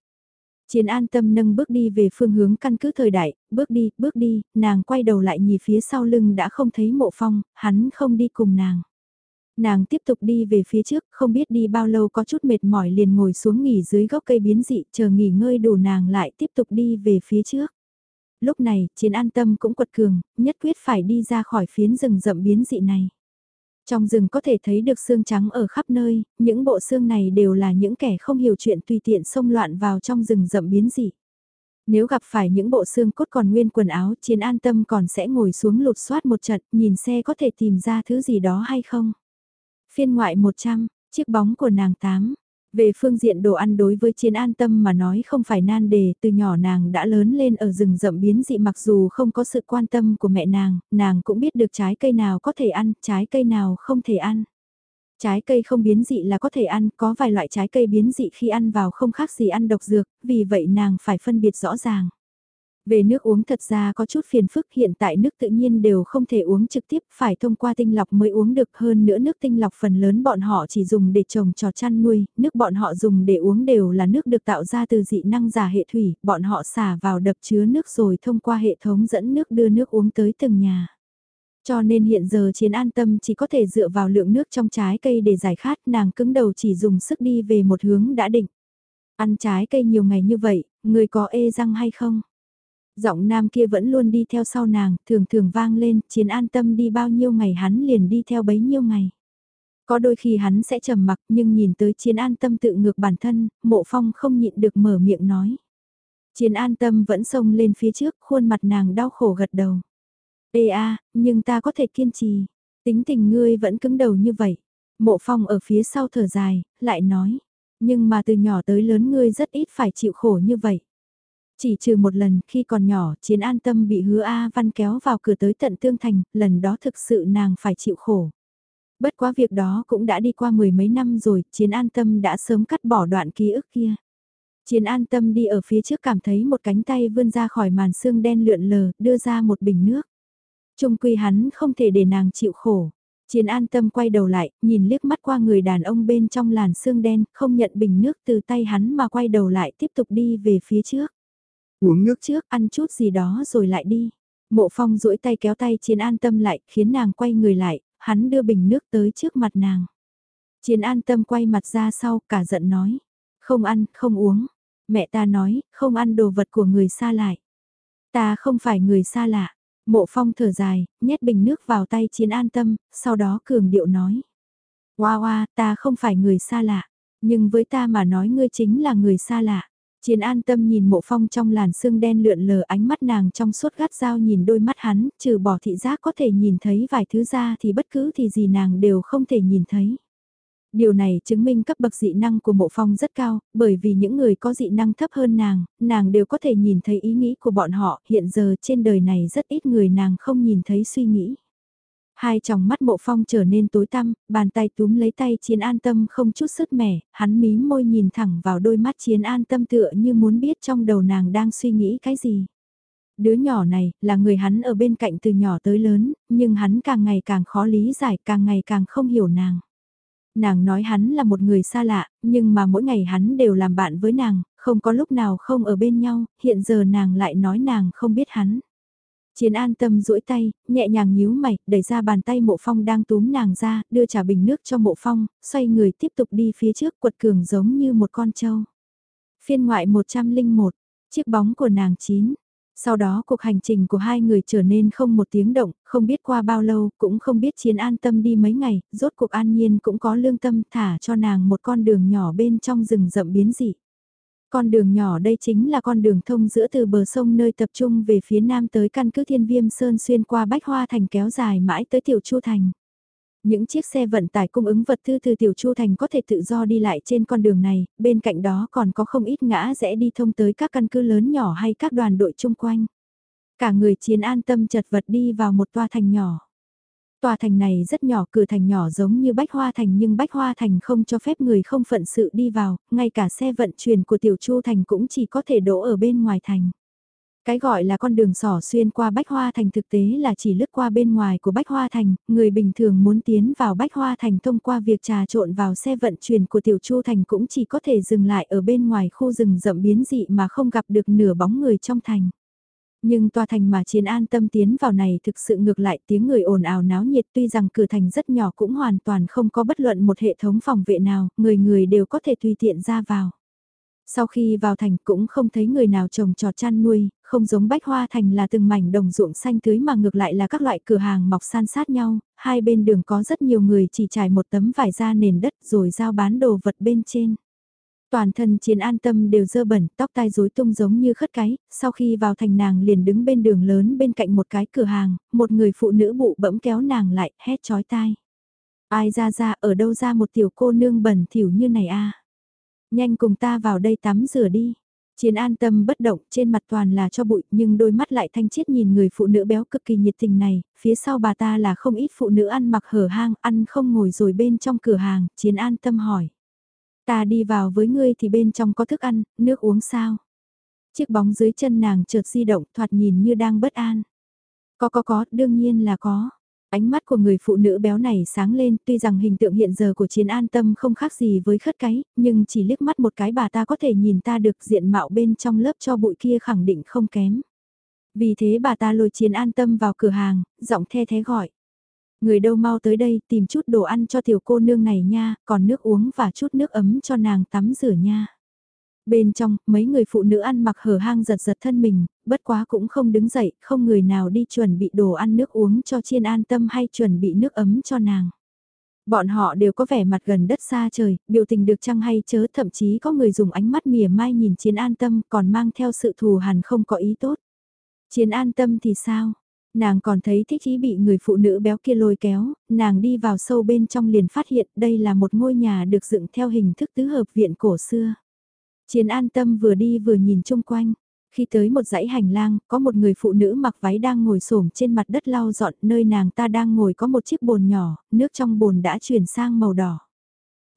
Chiến an tâm nâng bước đi về phương hướng căn cứ thời đại, bước đi, bước đi, nàng quay đầu lại nhìn phía sau lưng đã không thấy mộ phong, hắn không đi cùng nàng. Nàng tiếp tục đi về phía trước, không biết đi bao lâu có chút mệt mỏi liền ngồi xuống nghỉ dưới gốc cây biến dị, chờ nghỉ ngơi đủ nàng lại tiếp tục đi về phía trước. Lúc này, chiến an tâm cũng quật cường, nhất quyết phải đi ra khỏi phiến rừng rậm biến dị này. Trong rừng có thể thấy được xương trắng ở khắp nơi, những bộ xương này đều là những kẻ không hiểu chuyện tùy tiện xông loạn vào trong rừng rậm biến dị. Nếu gặp phải những bộ xương cốt còn nguyên quần áo, chiến an tâm còn sẽ ngồi xuống lục soát một trận, nhìn xe có thể tìm ra thứ gì đó hay không. Phiên ngoại 100, chiếc bóng của nàng 8. Về phương diện đồ ăn đối với chiến an tâm mà nói không phải nan đề, từ nhỏ nàng đã lớn lên ở rừng rậm biến dị mặc dù không có sự quan tâm của mẹ nàng, nàng cũng biết được trái cây nào có thể ăn, trái cây nào không thể ăn. Trái cây không biến dị là có thể ăn, có vài loại trái cây biến dị khi ăn vào không khác gì ăn độc dược, vì vậy nàng phải phân biệt rõ ràng. Về nước uống thật ra có chút phiền phức hiện tại nước tự nhiên đều không thể uống trực tiếp phải thông qua tinh lọc mới uống được hơn nữa nước tinh lọc phần lớn bọn họ chỉ dùng để trồng trò chăn nuôi, nước bọn họ dùng để uống đều là nước được tạo ra từ dị năng giả hệ thủy, bọn họ xả vào đập chứa nước rồi thông qua hệ thống dẫn nước đưa nước uống tới từng nhà. Cho nên hiện giờ chiến an tâm chỉ có thể dựa vào lượng nước trong trái cây để giải khát nàng cứng đầu chỉ dùng sức đi về một hướng đã định. Ăn trái cây nhiều ngày như vậy, người có ê răng hay không? Giọng nam kia vẫn luôn đi theo sau nàng, thường thường vang lên, chiến an tâm đi bao nhiêu ngày hắn liền đi theo bấy nhiêu ngày. Có đôi khi hắn sẽ trầm mặc nhưng nhìn tới chiến an tâm tự ngược bản thân, mộ phong không nhịn được mở miệng nói. Chiến an tâm vẫn xông lên phía trước, khuôn mặt nàng đau khổ gật đầu. Ê a, nhưng ta có thể kiên trì. Tính tình ngươi vẫn cứng đầu như vậy. Mộ phong ở phía sau thở dài, lại nói. Nhưng mà từ nhỏ tới lớn ngươi rất ít phải chịu khổ như vậy. Chỉ trừ một lần khi còn nhỏ, chiến an tâm bị hứa A văn kéo vào cửa tới tận tương thành, lần đó thực sự nàng phải chịu khổ. Bất quá việc đó cũng đã đi qua mười mấy năm rồi, chiến an tâm đã sớm cắt bỏ đoạn ký ức kia. Chiến an tâm đi ở phía trước cảm thấy một cánh tay vươn ra khỏi màn xương đen lượn lờ, đưa ra một bình nước. Trung quy hắn không thể để nàng chịu khổ. Chiến an tâm quay đầu lại, nhìn liếc mắt qua người đàn ông bên trong làn xương đen, không nhận bình nước từ tay hắn mà quay đầu lại tiếp tục đi về phía trước. Uống nước trước, ăn chút gì đó rồi lại đi. Mộ phong duỗi tay kéo tay chiến an tâm lại, khiến nàng quay người lại, hắn đưa bình nước tới trước mặt nàng. Chiến an tâm quay mặt ra sau, cả giận nói. Không ăn, không uống. Mẹ ta nói, không ăn đồ vật của người xa lại. Ta không phải người xa lạ. Mộ phong thở dài, nhét bình nước vào tay chiến an tâm, sau đó cường điệu nói. Hoa hoa, ta không phải người xa lạ, nhưng với ta mà nói ngươi chính là người xa lạ. Chiến an tâm nhìn mộ phong trong làn sương đen lượn lờ ánh mắt nàng trong suốt gắt dao nhìn đôi mắt hắn, trừ bỏ thị giác có thể nhìn thấy vài thứ ra thì bất cứ thì gì nàng đều không thể nhìn thấy. Điều này chứng minh cấp bậc dị năng của mộ phong rất cao, bởi vì những người có dị năng thấp hơn nàng, nàng đều có thể nhìn thấy ý nghĩ của bọn họ, hiện giờ trên đời này rất ít người nàng không nhìn thấy suy nghĩ. Hai tròng mắt mộ phong trở nên tối tăm, bàn tay túm lấy tay chiến an tâm không chút sức mẻ, hắn mí môi nhìn thẳng vào đôi mắt chiến an tâm tựa như muốn biết trong đầu nàng đang suy nghĩ cái gì. Đứa nhỏ này là người hắn ở bên cạnh từ nhỏ tới lớn, nhưng hắn càng ngày càng khó lý giải càng ngày càng không hiểu nàng. Nàng nói hắn là một người xa lạ, nhưng mà mỗi ngày hắn đều làm bạn với nàng, không có lúc nào không ở bên nhau, hiện giờ nàng lại nói nàng không biết hắn. Chiến an tâm duỗi tay, nhẹ nhàng nhíu mày, đẩy ra bàn tay mộ phong đang túm nàng ra, đưa trả bình nước cho mộ phong, xoay người tiếp tục đi phía trước quật cường giống như một con trâu. Phiên ngoại 101, chiếc bóng của nàng chín. Sau đó cuộc hành trình của hai người trở nên không một tiếng động, không biết qua bao lâu, cũng không biết chiến an tâm đi mấy ngày, rốt cuộc an nhiên cũng có lương tâm thả cho nàng một con đường nhỏ bên trong rừng rậm biến dị. Con đường nhỏ đây chính là con đường thông giữa từ bờ sông nơi tập trung về phía nam tới căn cứ thiên viêm sơn xuyên qua bách hoa thành kéo dài mãi tới tiểu chu thành. Những chiếc xe vận tải cung ứng vật tư từ tiểu chu thành có thể tự do đi lại trên con đường này, bên cạnh đó còn có không ít ngã rẽ đi thông tới các căn cứ lớn nhỏ hay các đoàn đội chung quanh. Cả người chiến an tâm chật vật đi vào một toa thành nhỏ. Tòa thành này rất nhỏ, cửa thành nhỏ giống như Bách Hoa Thành nhưng Bách Hoa Thành không cho phép người không phận sự đi vào, ngay cả xe vận chuyển của Tiểu Chu Thành cũng chỉ có thể đỗ ở bên ngoài thành. Cái gọi là con đường sỏ xuyên qua Bách Hoa Thành thực tế là chỉ lướt qua bên ngoài của Bách Hoa Thành, người bình thường muốn tiến vào Bách Hoa Thành thông qua việc trà trộn vào xe vận chuyển của Tiểu Chu Thành cũng chỉ có thể dừng lại ở bên ngoài khu rừng rậm biến dị mà không gặp được nửa bóng người trong thành. Nhưng tòa thành mà chiến an tâm tiến vào này thực sự ngược lại tiếng người ồn ào náo nhiệt tuy rằng cửa thành rất nhỏ cũng hoàn toàn không có bất luận một hệ thống phòng vệ nào, người người đều có thể tùy tiện ra vào. Sau khi vào thành cũng không thấy người nào trồng trọt chăn nuôi, không giống bách hoa thành là từng mảnh đồng ruộng xanh tưới mà ngược lại là các loại cửa hàng mọc san sát nhau, hai bên đường có rất nhiều người chỉ trải một tấm vải ra nền đất rồi giao bán đồ vật bên trên. Toàn thân chiến an tâm đều dơ bẩn, tóc tai rối tung giống như khất cái, sau khi vào thành nàng liền đứng bên đường lớn bên cạnh một cái cửa hàng, một người phụ nữ bụ bẫm kéo nàng lại, hét chói tai. Ai ra ra, ở đâu ra một tiểu cô nương bẩn thỉu như này a Nhanh cùng ta vào đây tắm rửa đi. Chiến an tâm bất động, trên mặt toàn là cho bụi, nhưng đôi mắt lại thanh chiết nhìn người phụ nữ béo cực kỳ nhiệt tình này, phía sau bà ta là không ít phụ nữ ăn mặc hở hang, ăn không ngồi rồi bên trong cửa hàng, chiến an tâm hỏi. Ta đi vào với ngươi thì bên trong có thức ăn, nước uống sao? Chiếc bóng dưới chân nàng chợt di động thoạt nhìn như đang bất an. Có có có, đương nhiên là có. Ánh mắt của người phụ nữ béo này sáng lên, tuy rằng hình tượng hiện giờ của chiến an tâm không khác gì với khất cái, nhưng chỉ liếc mắt một cái bà ta có thể nhìn ta được diện mạo bên trong lớp cho bụi kia khẳng định không kém. Vì thế bà ta lôi chiến an tâm vào cửa hàng, giọng the thế gọi. Người đâu mau tới đây tìm chút đồ ăn cho tiểu cô nương này nha, còn nước uống và chút nước ấm cho nàng tắm rửa nha. Bên trong, mấy người phụ nữ ăn mặc hở hang giật giật thân mình, bất quá cũng không đứng dậy, không người nào đi chuẩn bị đồ ăn nước uống cho chiên an tâm hay chuẩn bị nước ấm cho nàng. Bọn họ đều có vẻ mặt gần đất xa trời, biểu tình được chăng hay chớ thậm chí có người dùng ánh mắt mỉa mai nhìn chiến an tâm còn mang theo sự thù hằn không có ý tốt. Chiến an tâm thì sao? Nàng còn thấy thích ý bị người phụ nữ béo kia lôi kéo, nàng đi vào sâu bên trong liền phát hiện đây là một ngôi nhà được dựng theo hình thức tứ hợp viện cổ xưa. Chiến an tâm vừa đi vừa nhìn chung quanh. Khi tới một dãy hành lang, có một người phụ nữ mặc váy đang ngồi xổm trên mặt đất lau dọn, nơi nàng ta đang ngồi có một chiếc bồn nhỏ, nước trong bồn đã chuyển sang màu đỏ.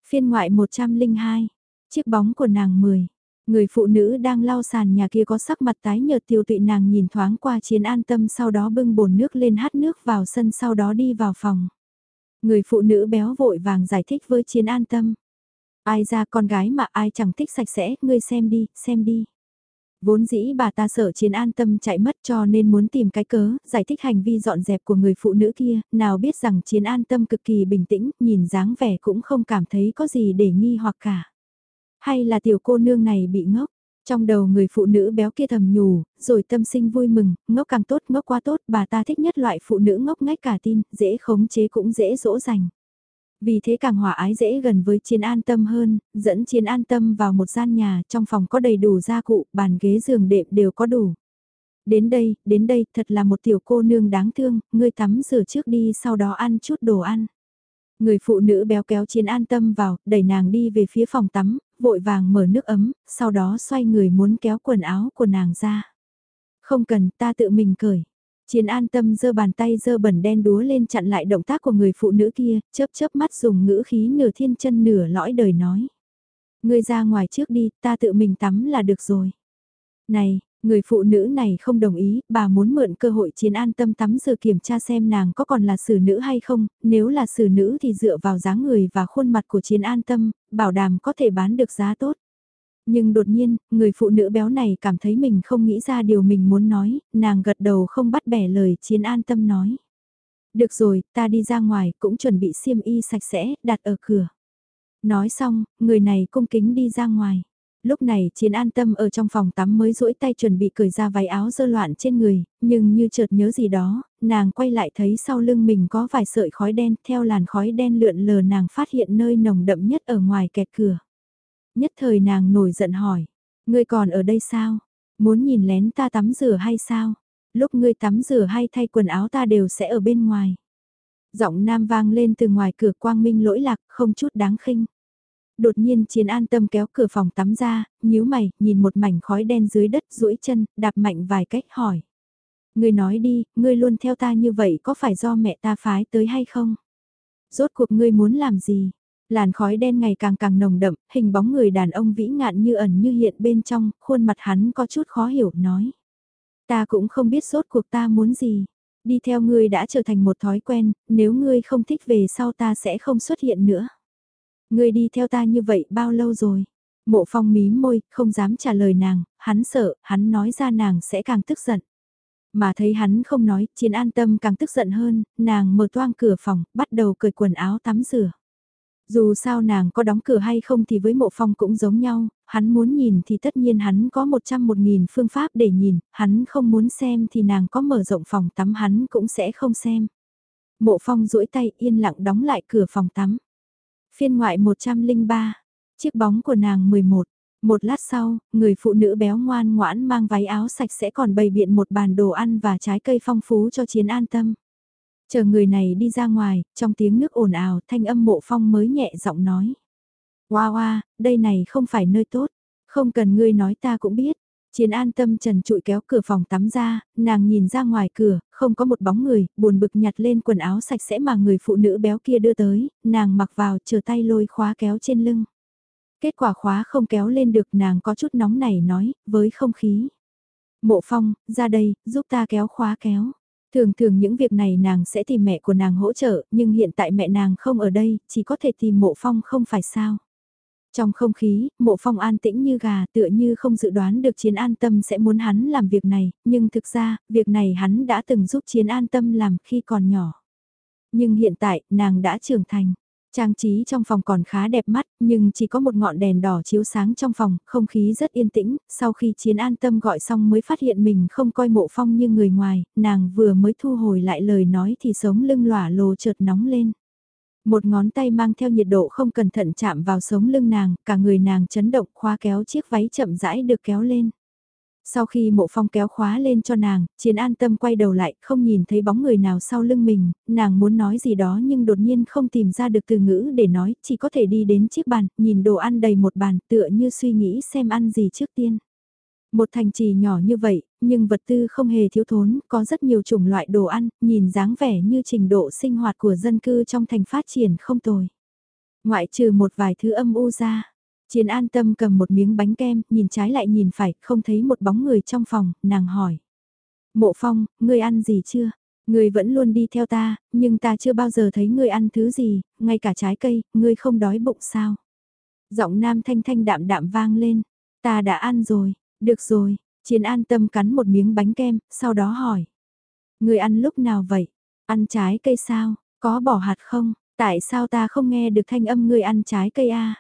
Phiên ngoại 102, chiếc bóng của nàng 10. Người phụ nữ đang lau sàn nhà kia có sắc mặt tái nhợt tiêu tụy nàng nhìn thoáng qua chiến an tâm sau đó bưng bồn nước lên hát nước vào sân sau đó đi vào phòng. Người phụ nữ béo vội vàng giải thích với chiến an tâm. Ai ra con gái mà ai chẳng thích sạch sẽ, ngươi xem đi, xem đi. Vốn dĩ bà ta sợ chiến an tâm chạy mất cho nên muốn tìm cái cớ, giải thích hành vi dọn dẹp của người phụ nữ kia, nào biết rằng chiến an tâm cực kỳ bình tĩnh, nhìn dáng vẻ cũng không cảm thấy có gì để nghi hoặc cả. Hay là tiểu cô nương này bị ngốc? Trong đầu người phụ nữ béo kia thầm nhủ, rồi tâm sinh vui mừng, ngốc càng tốt, ngốc quá tốt, bà ta thích nhất loại phụ nữ ngốc ngách cả tin, dễ khống chế cũng dễ dỗ dành. Vì thế càng hòa ái dễ gần với chiến an tâm hơn, dẫn chiến an tâm vào một gian nhà trong phòng có đầy đủ gia cụ, bàn ghế giường đệm đều có đủ. Đến đây, đến đây, thật là một tiểu cô nương đáng thương, ngươi tắm rửa trước đi sau đó ăn chút đồ ăn. Người phụ nữ béo kéo chiến an tâm vào, đẩy nàng đi về phía phòng tắm, vội vàng mở nước ấm, sau đó xoay người muốn kéo quần áo của nàng ra. Không cần, ta tự mình cởi. Chiến an tâm giơ bàn tay giơ bẩn đen đúa lên chặn lại động tác của người phụ nữ kia, chớp chớp mắt dùng ngữ khí nửa thiên chân nửa lõi đời nói. Ngươi ra ngoài trước đi, ta tự mình tắm là được rồi. Này, người phụ nữ này không đồng ý, bà muốn mượn cơ hội chiến an tâm tắm giờ kiểm tra xem nàng có còn là xử nữ hay không, nếu là xử nữ thì dựa vào dáng người và khuôn mặt của chiến an tâm, bảo đảm có thể bán được giá tốt. Nhưng đột nhiên, người phụ nữ béo này cảm thấy mình không nghĩ ra điều mình muốn nói, nàng gật đầu không bắt bẻ lời chiến an tâm nói. Được rồi, ta đi ra ngoài, cũng chuẩn bị xiêm y sạch sẽ, đặt ở cửa. Nói xong, người này cung kính đi ra ngoài. Lúc này chiến an tâm ở trong phòng tắm mới duỗi tay chuẩn bị cởi ra váy áo dơ loạn trên người, nhưng như chợt nhớ gì đó, nàng quay lại thấy sau lưng mình có vài sợi khói đen, theo làn khói đen lượn lờ nàng phát hiện nơi nồng đậm nhất ở ngoài kẹt cửa. Nhất thời nàng nổi giận hỏi, ngươi còn ở đây sao? Muốn nhìn lén ta tắm rửa hay sao? Lúc ngươi tắm rửa hay thay quần áo ta đều sẽ ở bên ngoài. Giọng nam vang lên từ ngoài cửa quang minh lỗi lạc, không chút đáng khinh. Đột nhiên chiến an tâm kéo cửa phòng tắm ra, nhíu mày, nhìn một mảnh khói đen dưới đất duỗi chân, đạp mạnh vài cách hỏi. Ngươi nói đi, ngươi luôn theo ta như vậy có phải do mẹ ta phái tới hay không? Rốt cuộc ngươi muốn làm gì? Làn khói đen ngày càng càng nồng đậm, hình bóng người đàn ông vĩ ngạn như ẩn như hiện bên trong, khuôn mặt hắn có chút khó hiểu, nói. Ta cũng không biết rốt cuộc ta muốn gì. Đi theo ngươi đã trở thành một thói quen, nếu ngươi không thích về sau ta sẽ không xuất hiện nữa. Ngươi đi theo ta như vậy bao lâu rồi? Mộ phong mí môi, không dám trả lời nàng, hắn sợ, hắn nói ra nàng sẽ càng tức giận. Mà thấy hắn không nói, chiến an tâm càng tức giận hơn, nàng mở toang cửa phòng, bắt đầu cởi quần áo tắm rửa. Dù sao nàng có đóng cửa hay không thì với mộ phong cũng giống nhau, hắn muốn nhìn thì tất nhiên hắn có một trăm một nghìn phương pháp để nhìn, hắn không muốn xem thì nàng có mở rộng phòng tắm hắn cũng sẽ không xem. Mộ phong duỗi tay yên lặng đóng lại cửa phòng tắm. Phiên ngoại 103, chiếc bóng của nàng 11. Một lát sau, người phụ nữ béo ngoan ngoãn mang váy áo sạch sẽ còn bày biện một bàn đồ ăn và trái cây phong phú cho chiến an tâm. Chờ người này đi ra ngoài, trong tiếng nước ồn ào, thanh âm mộ phong mới nhẹ giọng nói. Hoa hoa, đây này không phải nơi tốt, không cần ngươi nói ta cũng biết. Chiến an tâm trần trụi kéo cửa phòng tắm ra, nàng nhìn ra ngoài cửa, không có một bóng người, buồn bực nhặt lên quần áo sạch sẽ mà người phụ nữ béo kia đưa tới, nàng mặc vào chờ tay lôi khóa kéo trên lưng. Kết quả khóa không kéo lên được nàng có chút nóng này nói, với không khí. Mộ phong, ra đây, giúp ta kéo khóa kéo. Thường thường những việc này nàng sẽ tìm mẹ của nàng hỗ trợ, nhưng hiện tại mẹ nàng không ở đây, chỉ có thể tìm mộ phong không phải sao. Trong không khí, mộ phong an tĩnh như gà tựa như không dự đoán được chiến an tâm sẽ muốn hắn làm việc này, nhưng thực ra, việc này hắn đã từng giúp chiến an tâm làm khi còn nhỏ. Nhưng hiện tại, nàng đã trưởng thành. Trang trí trong phòng còn khá đẹp mắt, nhưng chỉ có một ngọn đèn đỏ chiếu sáng trong phòng, không khí rất yên tĩnh, sau khi chiến an tâm gọi xong mới phát hiện mình không coi mộ phong như người ngoài, nàng vừa mới thu hồi lại lời nói thì sống lưng lỏa lồ chợt nóng lên. Một ngón tay mang theo nhiệt độ không cẩn thận chạm vào sống lưng nàng, cả người nàng chấn động khóa kéo chiếc váy chậm rãi được kéo lên. Sau khi mộ phong kéo khóa lên cho nàng, chiến an tâm quay đầu lại, không nhìn thấy bóng người nào sau lưng mình, nàng muốn nói gì đó nhưng đột nhiên không tìm ra được từ ngữ để nói, chỉ có thể đi đến chiếc bàn, nhìn đồ ăn đầy một bàn tựa như suy nghĩ xem ăn gì trước tiên. Một thành trì nhỏ như vậy, nhưng vật tư không hề thiếu thốn, có rất nhiều chủng loại đồ ăn, nhìn dáng vẻ như trình độ sinh hoạt của dân cư trong thành phát triển không tồi. Ngoại trừ một vài thứ âm u ra, Chiến an tâm cầm một miếng bánh kem, nhìn trái lại nhìn phải, không thấy một bóng người trong phòng, nàng hỏi. Mộ phong, ngươi ăn gì chưa? Ngươi vẫn luôn đi theo ta, nhưng ta chưa bao giờ thấy ngươi ăn thứ gì, ngay cả trái cây, ngươi không đói bụng sao? Giọng nam thanh thanh đạm đạm vang lên. Ta đã ăn rồi, được rồi, chiến an tâm cắn một miếng bánh kem, sau đó hỏi. Ngươi ăn lúc nào vậy? Ăn trái cây sao? Có bỏ hạt không? Tại sao ta không nghe được thanh âm ngươi ăn trái cây a?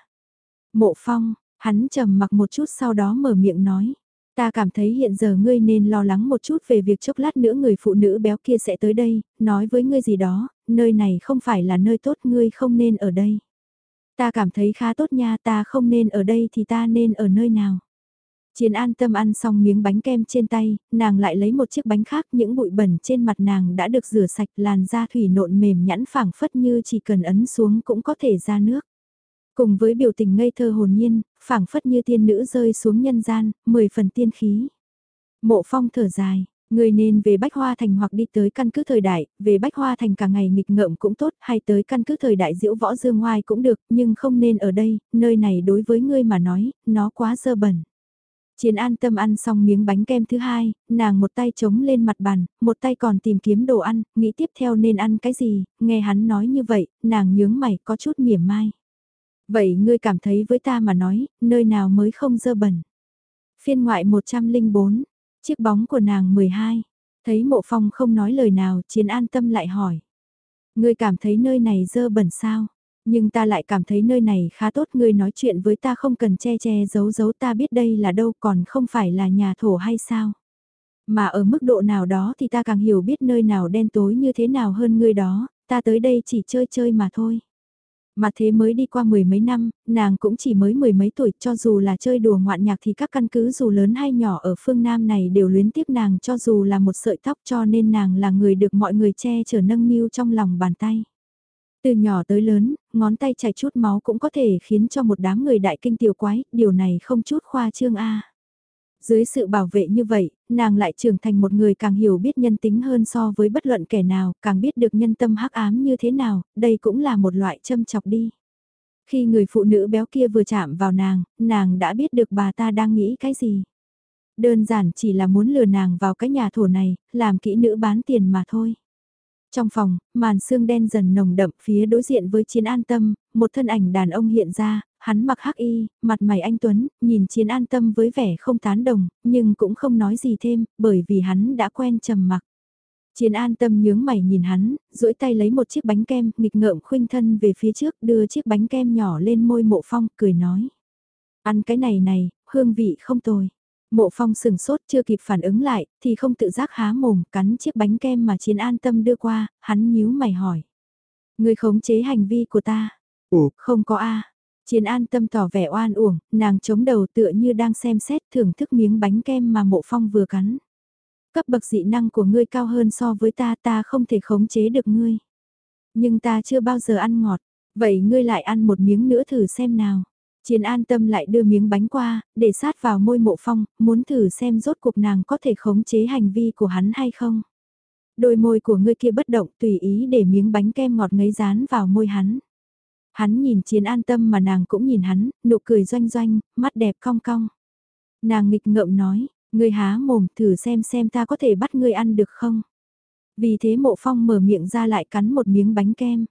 Mộ phong, hắn trầm mặc một chút sau đó mở miệng nói. Ta cảm thấy hiện giờ ngươi nên lo lắng một chút về việc chốc lát nữa người phụ nữ béo kia sẽ tới đây, nói với ngươi gì đó, nơi này không phải là nơi tốt ngươi không nên ở đây. Ta cảm thấy khá tốt nha ta không nên ở đây thì ta nên ở nơi nào. Chiến an tâm ăn xong miếng bánh kem trên tay, nàng lại lấy một chiếc bánh khác những bụi bẩn trên mặt nàng đã được rửa sạch làn da thủy nộn mềm nhẵn phẳng phất như chỉ cần ấn xuống cũng có thể ra nước. Cùng với biểu tình ngây thơ hồn nhiên, phảng phất như tiên nữ rơi xuống nhân gian, mười phần tiên khí. Mộ phong thở dài, người nên về Bách Hoa Thành hoặc đi tới căn cứ thời đại, về Bách Hoa Thành cả ngày nghịch ngợm cũng tốt, hay tới căn cứ thời đại diễu võ dương ngoài cũng được, nhưng không nên ở đây, nơi này đối với ngươi mà nói, nó quá dơ bẩn. Chiến an tâm ăn xong miếng bánh kem thứ hai, nàng một tay chống lên mặt bàn, một tay còn tìm kiếm đồ ăn, nghĩ tiếp theo nên ăn cái gì, nghe hắn nói như vậy, nàng nhướng mày có chút mỉa mai. Vậy ngươi cảm thấy với ta mà nói, nơi nào mới không dơ bẩn? Phiên ngoại 104, chiếc bóng của nàng 12. Thấy mộ phong không nói lời nào, chiến an tâm lại hỏi. Ngươi cảm thấy nơi này dơ bẩn sao? Nhưng ta lại cảm thấy nơi này khá tốt ngươi nói chuyện với ta không cần che che giấu giấu ta biết đây là đâu còn không phải là nhà thổ hay sao? Mà ở mức độ nào đó thì ta càng hiểu biết nơi nào đen tối như thế nào hơn ngươi đó, ta tới đây chỉ chơi chơi mà thôi. Mà thế mới đi qua mười mấy năm, nàng cũng chỉ mới mười mấy tuổi cho dù là chơi đùa ngoạn nhạc thì các căn cứ dù lớn hay nhỏ ở phương Nam này đều luyến tiếc nàng cho dù là một sợi tóc cho nên nàng là người được mọi người che chở nâng niu trong lòng bàn tay. Từ nhỏ tới lớn, ngón tay chảy chút máu cũng có thể khiến cho một đám người đại kinh tiểu quái, điều này không chút khoa trương A. Dưới sự bảo vệ như vậy, nàng lại trưởng thành một người càng hiểu biết nhân tính hơn so với bất luận kẻ nào, càng biết được nhân tâm hắc ám như thế nào, đây cũng là một loại châm chọc đi. Khi người phụ nữ béo kia vừa chạm vào nàng, nàng đã biết được bà ta đang nghĩ cái gì. Đơn giản chỉ là muốn lừa nàng vào cái nhà thổ này, làm kỹ nữ bán tiền mà thôi. Trong phòng, màn xương đen dần nồng đậm phía đối diện với chiến an tâm, một thân ảnh đàn ông hiện ra, hắn mặc hắc y, mặt mày anh Tuấn, nhìn chiến an tâm với vẻ không tán đồng, nhưng cũng không nói gì thêm, bởi vì hắn đã quen trầm mặc. Chiến an tâm nhướng mày nhìn hắn, duỗi tay lấy một chiếc bánh kem, nghịch ngợm khuynh thân về phía trước, đưa chiếc bánh kem nhỏ lên môi mộ phong, cười nói. Ăn cái này này, hương vị không tồi. Mộ phong sừng sốt chưa kịp phản ứng lại, thì không tự giác há mồm, cắn chiếc bánh kem mà chiến an tâm đưa qua, hắn nhíu mày hỏi. Người khống chế hành vi của ta. Ủa, không có a Chiến an tâm tỏ vẻ oan uổng, nàng chống đầu tựa như đang xem xét thưởng thức miếng bánh kem mà mộ phong vừa cắn. Cấp bậc dị năng của ngươi cao hơn so với ta ta không thể khống chế được ngươi. Nhưng ta chưa bao giờ ăn ngọt, vậy ngươi lại ăn một miếng nữa thử xem nào. Chiến an tâm lại đưa miếng bánh qua, để sát vào môi mộ phong, muốn thử xem rốt cuộc nàng có thể khống chế hành vi của hắn hay không. Đôi môi của ngươi kia bất động tùy ý để miếng bánh kem ngọt ngấy dán vào môi hắn. Hắn nhìn chiến an tâm mà nàng cũng nhìn hắn, nụ cười doanh doanh, mắt đẹp cong cong. Nàng nghịch ngợm nói, ngươi há mồm thử xem xem ta có thể bắt ngươi ăn được không. Vì thế mộ phong mở miệng ra lại cắn một miếng bánh kem.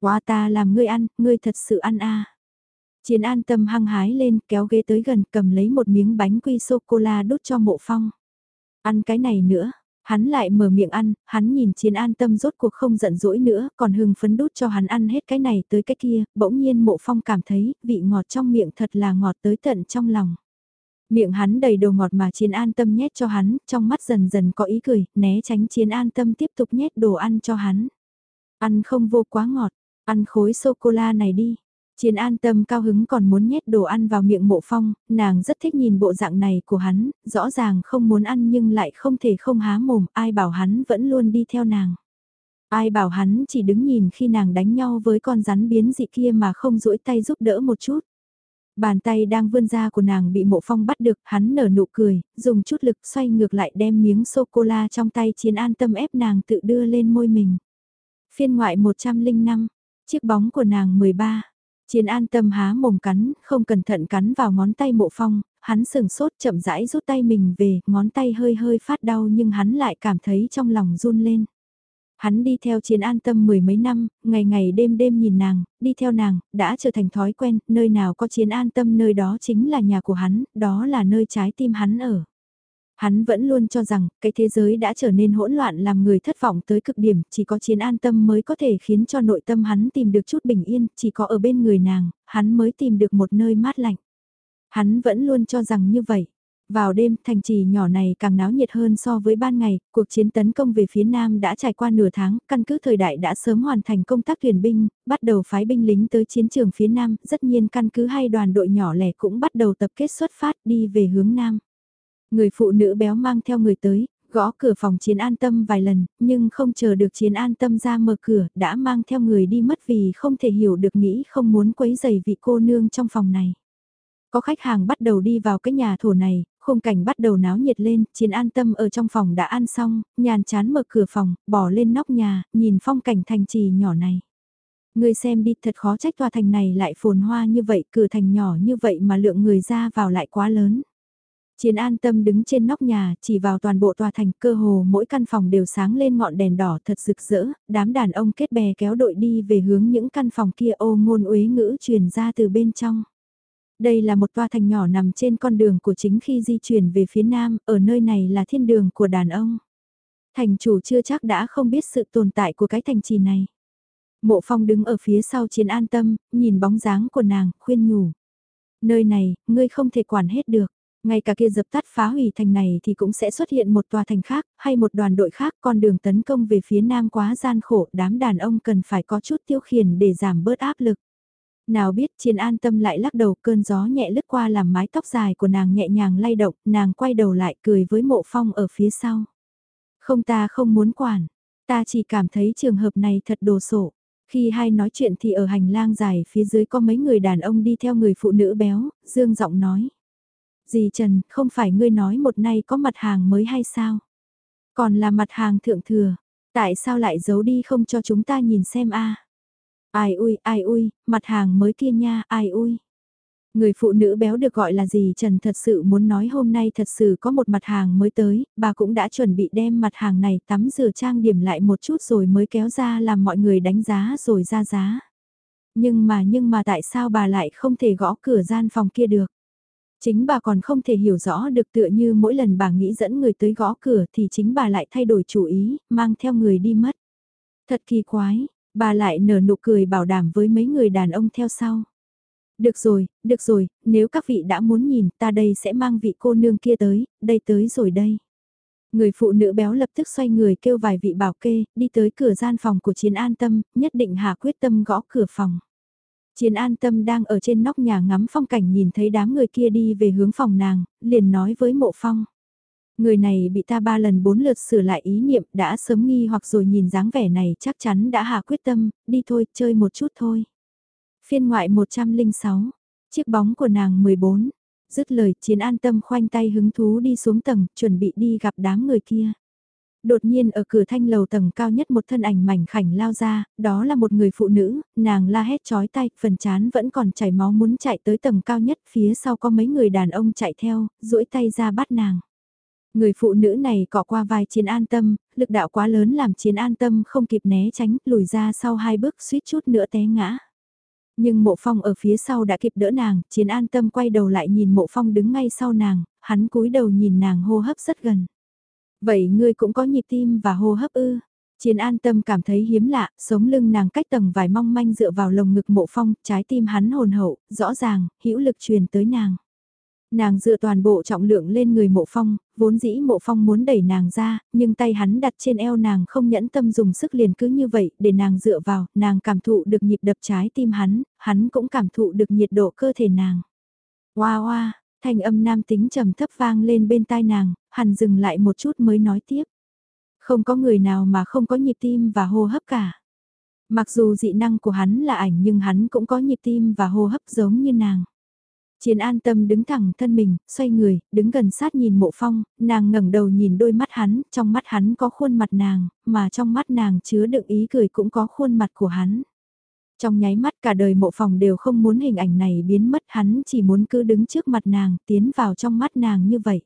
Quá ta làm ngươi ăn, ngươi thật sự ăn à? Chiến an tâm hăng hái lên kéo ghế tới gần cầm lấy một miếng bánh quy sô-cô-la đút cho mộ phong. Ăn cái này nữa, Hắn lại mở miệng ăn, hắn nhìn chiến an tâm rốt cuộc không giận dỗi nữa, còn hưng phấn đút cho hắn ăn hết cái này tới cái kia, bỗng nhiên mộ phong cảm thấy vị ngọt trong miệng thật là ngọt tới tận trong lòng. Miệng hắn đầy đồ ngọt mà chiến an tâm nhét cho hắn, trong mắt dần dần có ý cười, né tránh chiến an tâm tiếp tục nhét đồ ăn cho hắn. Ăn không vô quá ngọt, Ăn khối sô-cô-la này đi. Chiến an tâm cao hứng còn muốn nhét đồ ăn vào miệng mộ phong, nàng rất thích nhìn bộ dạng này của hắn, rõ ràng không muốn ăn nhưng lại không thể không há mồm, ai bảo hắn vẫn luôn đi theo nàng. Ai bảo hắn chỉ đứng nhìn khi nàng đánh nhau với con rắn biến dị kia mà không duỗi tay giúp đỡ một chút. Bàn tay đang vươn ra của nàng bị mộ phong bắt được, hắn nở nụ cười, dùng chút lực xoay ngược lại đem miếng sô-cô-la trong tay chiến an tâm ép nàng tự đưa lên môi mình. Phiên ngoại 105, chiếc bóng của nàng 13. Chiến an tâm há mồm cắn, không cẩn thận cắn vào ngón tay mộ phong, hắn sừng sốt chậm rãi rút tay mình về, ngón tay hơi hơi phát đau nhưng hắn lại cảm thấy trong lòng run lên. Hắn đi theo chiến an tâm mười mấy năm, ngày ngày đêm đêm nhìn nàng, đi theo nàng, đã trở thành thói quen, nơi nào có chiến an tâm nơi đó chính là nhà của hắn, đó là nơi trái tim hắn ở. Hắn vẫn luôn cho rằng, cái thế giới đã trở nên hỗn loạn làm người thất vọng tới cực điểm, chỉ có chiến an tâm mới có thể khiến cho nội tâm hắn tìm được chút bình yên, chỉ có ở bên người nàng, hắn mới tìm được một nơi mát lạnh. Hắn vẫn luôn cho rằng như vậy. Vào đêm, thành trì nhỏ này càng náo nhiệt hơn so với ban ngày, cuộc chiến tấn công về phía Nam đã trải qua nửa tháng, căn cứ thời đại đã sớm hoàn thành công tác tuyển binh, bắt đầu phái binh lính tới chiến trường phía Nam, rất nhiên căn cứ hay đoàn đội nhỏ lẻ cũng bắt đầu tập kết xuất phát đi về hướng Nam. Người phụ nữ béo mang theo người tới, gõ cửa phòng chiến an tâm vài lần, nhưng không chờ được chiến an tâm ra mở cửa, đã mang theo người đi mất vì không thể hiểu được nghĩ không muốn quấy giày vị cô nương trong phòng này. Có khách hàng bắt đầu đi vào cái nhà thổ này, khung cảnh bắt đầu náo nhiệt lên, chiến an tâm ở trong phòng đã ăn xong, nhàn chán mở cửa phòng, bỏ lên nóc nhà, nhìn phong cảnh thành trì nhỏ này. Người xem đi thật khó trách tòa thành này lại phồn hoa như vậy, cửa thành nhỏ như vậy mà lượng người ra vào lại quá lớn. Chiến an tâm đứng trên nóc nhà, chỉ vào toàn bộ tòa thành cơ hồ mỗi căn phòng đều sáng lên ngọn đèn đỏ thật rực rỡ, đám đàn ông kết bè kéo đội đi về hướng những căn phòng kia ô ngôn uế ngữ truyền ra từ bên trong. Đây là một tòa thành nhỏ nằm trên con đường của chính khi di chuyển về phía nam, ở nơi này là thiên đường của đàn ông. Thành chủ chưa chắc đã không biết sự tồn tại của cái thành trì này. Mộ phong đứng ở phía sau chiến an tâm, nhìn bóng dáng của nàng, khuyên nhủ. Nơi này, ngươi không thể quản hết được. Ngay cả kia dập tắt phá hủy thành này thì cũng sẽ xuất hiện một tòa thành khác, hay một đoàn đội khác, con đường tấn công về phía nam quá gian khổ, đám đàn ông cần phải có chút tiêu khiển để giảm bớt áp lực. Nào biết chiến an tâm lại lắc đầu cơn gió nhẹ lướt qua làm mái tóc dài của nàng nhẹ nhàng lay động, nàng quay đầu lại cười với mộ phong ở phía sau. Không ta không muốn quản, ta chỉ cảm thấy trường hợp này thật đồ sộ. Khi hai nói chuyện thì ở hành lang dài phía dưới có mấy người đàn ông đi theo người phụ nữ béo, dương giọng nói. Dì Trần, không phải ngươi nói một nay có mặt hàng mới hay sao? Còn là mặt hàng thượng thừa, tại sao lại giấu đi không cho chúng ta nhìn xem a? Ai ui, ai ui, mặt hàng mới kia nha, ai ui. Người phụ nữ béo được gọi là gì Trần thật sự muốn nói hôm nay thật sự có một mặt hàng mới tới, bà cũng đã chuẩn bị đem mặt hàng này tắm rửa trang điểm lại một chút rồi mới kéo ra làm mọi người đánh giá rồi ra giá. Nhưng mà nhưng mà tại sao bà lại không thể gõ cửa gian phòng kia được? Chính bà còn không thể hiểu rõ được tựa như mỗi lần bà nghĩ dẫn người tới gõ cửa thì chính bà lại thay đổi chủ ý, mang theo người đi mất. Thật kỳ quái, bà lại nở nụ cười bảo đảm với mấy người đàn ông theo sau. Được rồi, được rồi, nếu các vị đã muốn nhìn ta đây sẽ mang vị cô nương kia tới, đây tới rồi đây. Người phụ nữ béo lập tức xoay người kêu vài vị bảo kê, đi tới cửa gian phòng của chiến an tâm, nhất định hạ quyết tâm gõ cửa phòng. Chiến an tâm đang ở trên nóc nhà ngắm phong cảnh nhìn thấy đám người kia đi về hướng phòng nàng, liền nói với mộ phong. Người này bị ta ba lần bốn lượt sửa lại ý niệm đã sớm nghi hoặc rồi nhìn dáng vẻ này chắc chắn đã hạ quyết tâm, đi thôi, chơi một chút thôi. Phiên ngoại 106, chiếc bóng của nàng 14, dứt lời chiến an tâm khoanh tay hứng thú đi xuống tầng, chuẩn bị đi gặp đám người kia. Đột nhiên ở cửa thanh lầu tầng cao nhất một thân ảnh mảnh khảnh lao ra, đó là một người phụ nữ, nàng la hét chói tay, phần chán vẫn còn chảy máu muốn chạy tới tầng cao nhất, phía sau có mấy người đàn ông chạy theo, duỗi tay ra bắt nàng. Người phụ nữ này cọ qua vai chiến an tâm, lực đạo quá lớn làm chiến an tâm không kịp né tránh, lùi ra sau hai bước suýt chút nữa té ngã. Nhưng mộ phong ở phía sau đã kịp đỡ nàng, chiến an tâm quay đầu lại nhìn mộ phong đứng ngay sau nàng, hắn cúi đầu nhìn nàng hô hấp rất gần. Vậy ngươi cũng có nhịp tim và hô hấp ư? Chiến an tâm cảm thấy hiếm lạ, sống lưng nàng cách tầng vài mong manh dựa vào lồng ngực mộ phong, trái tim hắn hồn hậu, rõ ràng, hữu lực truyền tới nàng. Nàng dựa toàn bộ trọng lượng lên người mộ phong, vốn dĩ mộ phong muốn đẩy nàng ra, nhưng tay hắn đặt trên eo nàng không nhẫn tâm dùng sức liền cứ như vậy để nàng dựa vào, nàng cảm thụ được nhịp đập trái tim hắn, hắn cũng cảm thụ được nhiệt độ cơ thể nàng. Hoa hoa, thanh âm nam tính trầm thấp vang lên bên tai nàng, hẳn dừng lại một chút mới nói tiếp. Không có người nào mà không có nhịp tim và hô hấp cả. Mặc dù dị năng của hắn là ảnh nhưng hắn cũng có nhịp tim và hô hấp giống như nàng. Chiến an tâm đứng thẳng thân mình, xoay người, đứng gần sát nhìn mộ phong, nàng ngẩng đầu nhìn đôi mắt hắn, trong mắt hắn có khuôn mặt nàng, mà trong mắt nàng chứa đựng ý cười cũng có khuôn mặt của hắn. Trong nháy mắt cả đời mộ phòng đều không muốn hình ảnh này biến mất hắn chỉ muốn cứ đứng trước mặt nàng, tiến vào trong mắt nàng như vậy.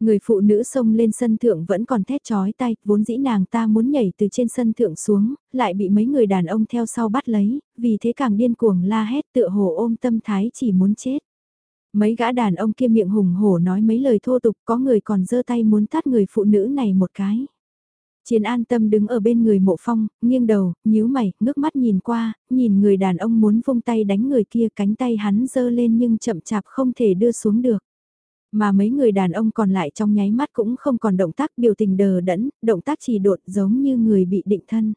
Người phụ nữ xông lên sân thượng vẫn còn thét chói tay, vốn dĩ nàng ta muốn nhảy từ trên sân thượng xuống, lại bị mấy người đàn ông theo sau bắt lấy, vì thế càng điên cuồng la hét tựa hồ ôm tâm thái chỉ muốn chết. Mấy gã đàn ông kia miệng hùng hổ nói mấy lời thô tục có người còn giơ tay muốn tát người phụ nữ này một cái. Chiến an tâm đứng ở bên người mộ phong, nghiêng đầu, nhíu mày, ngước mắt nhìn qua, nhìn người đàn ông muốn vung tay đánh người kia cánh tay hắn giơ lên nhưng chậm chạp không thể đưa xuống được. Mà mấy người đàn ông còn lại trong nháy mắt cũng không còn động tác biểu tình đờ đẫn, động tác chỉ đột giống như người bị định thân.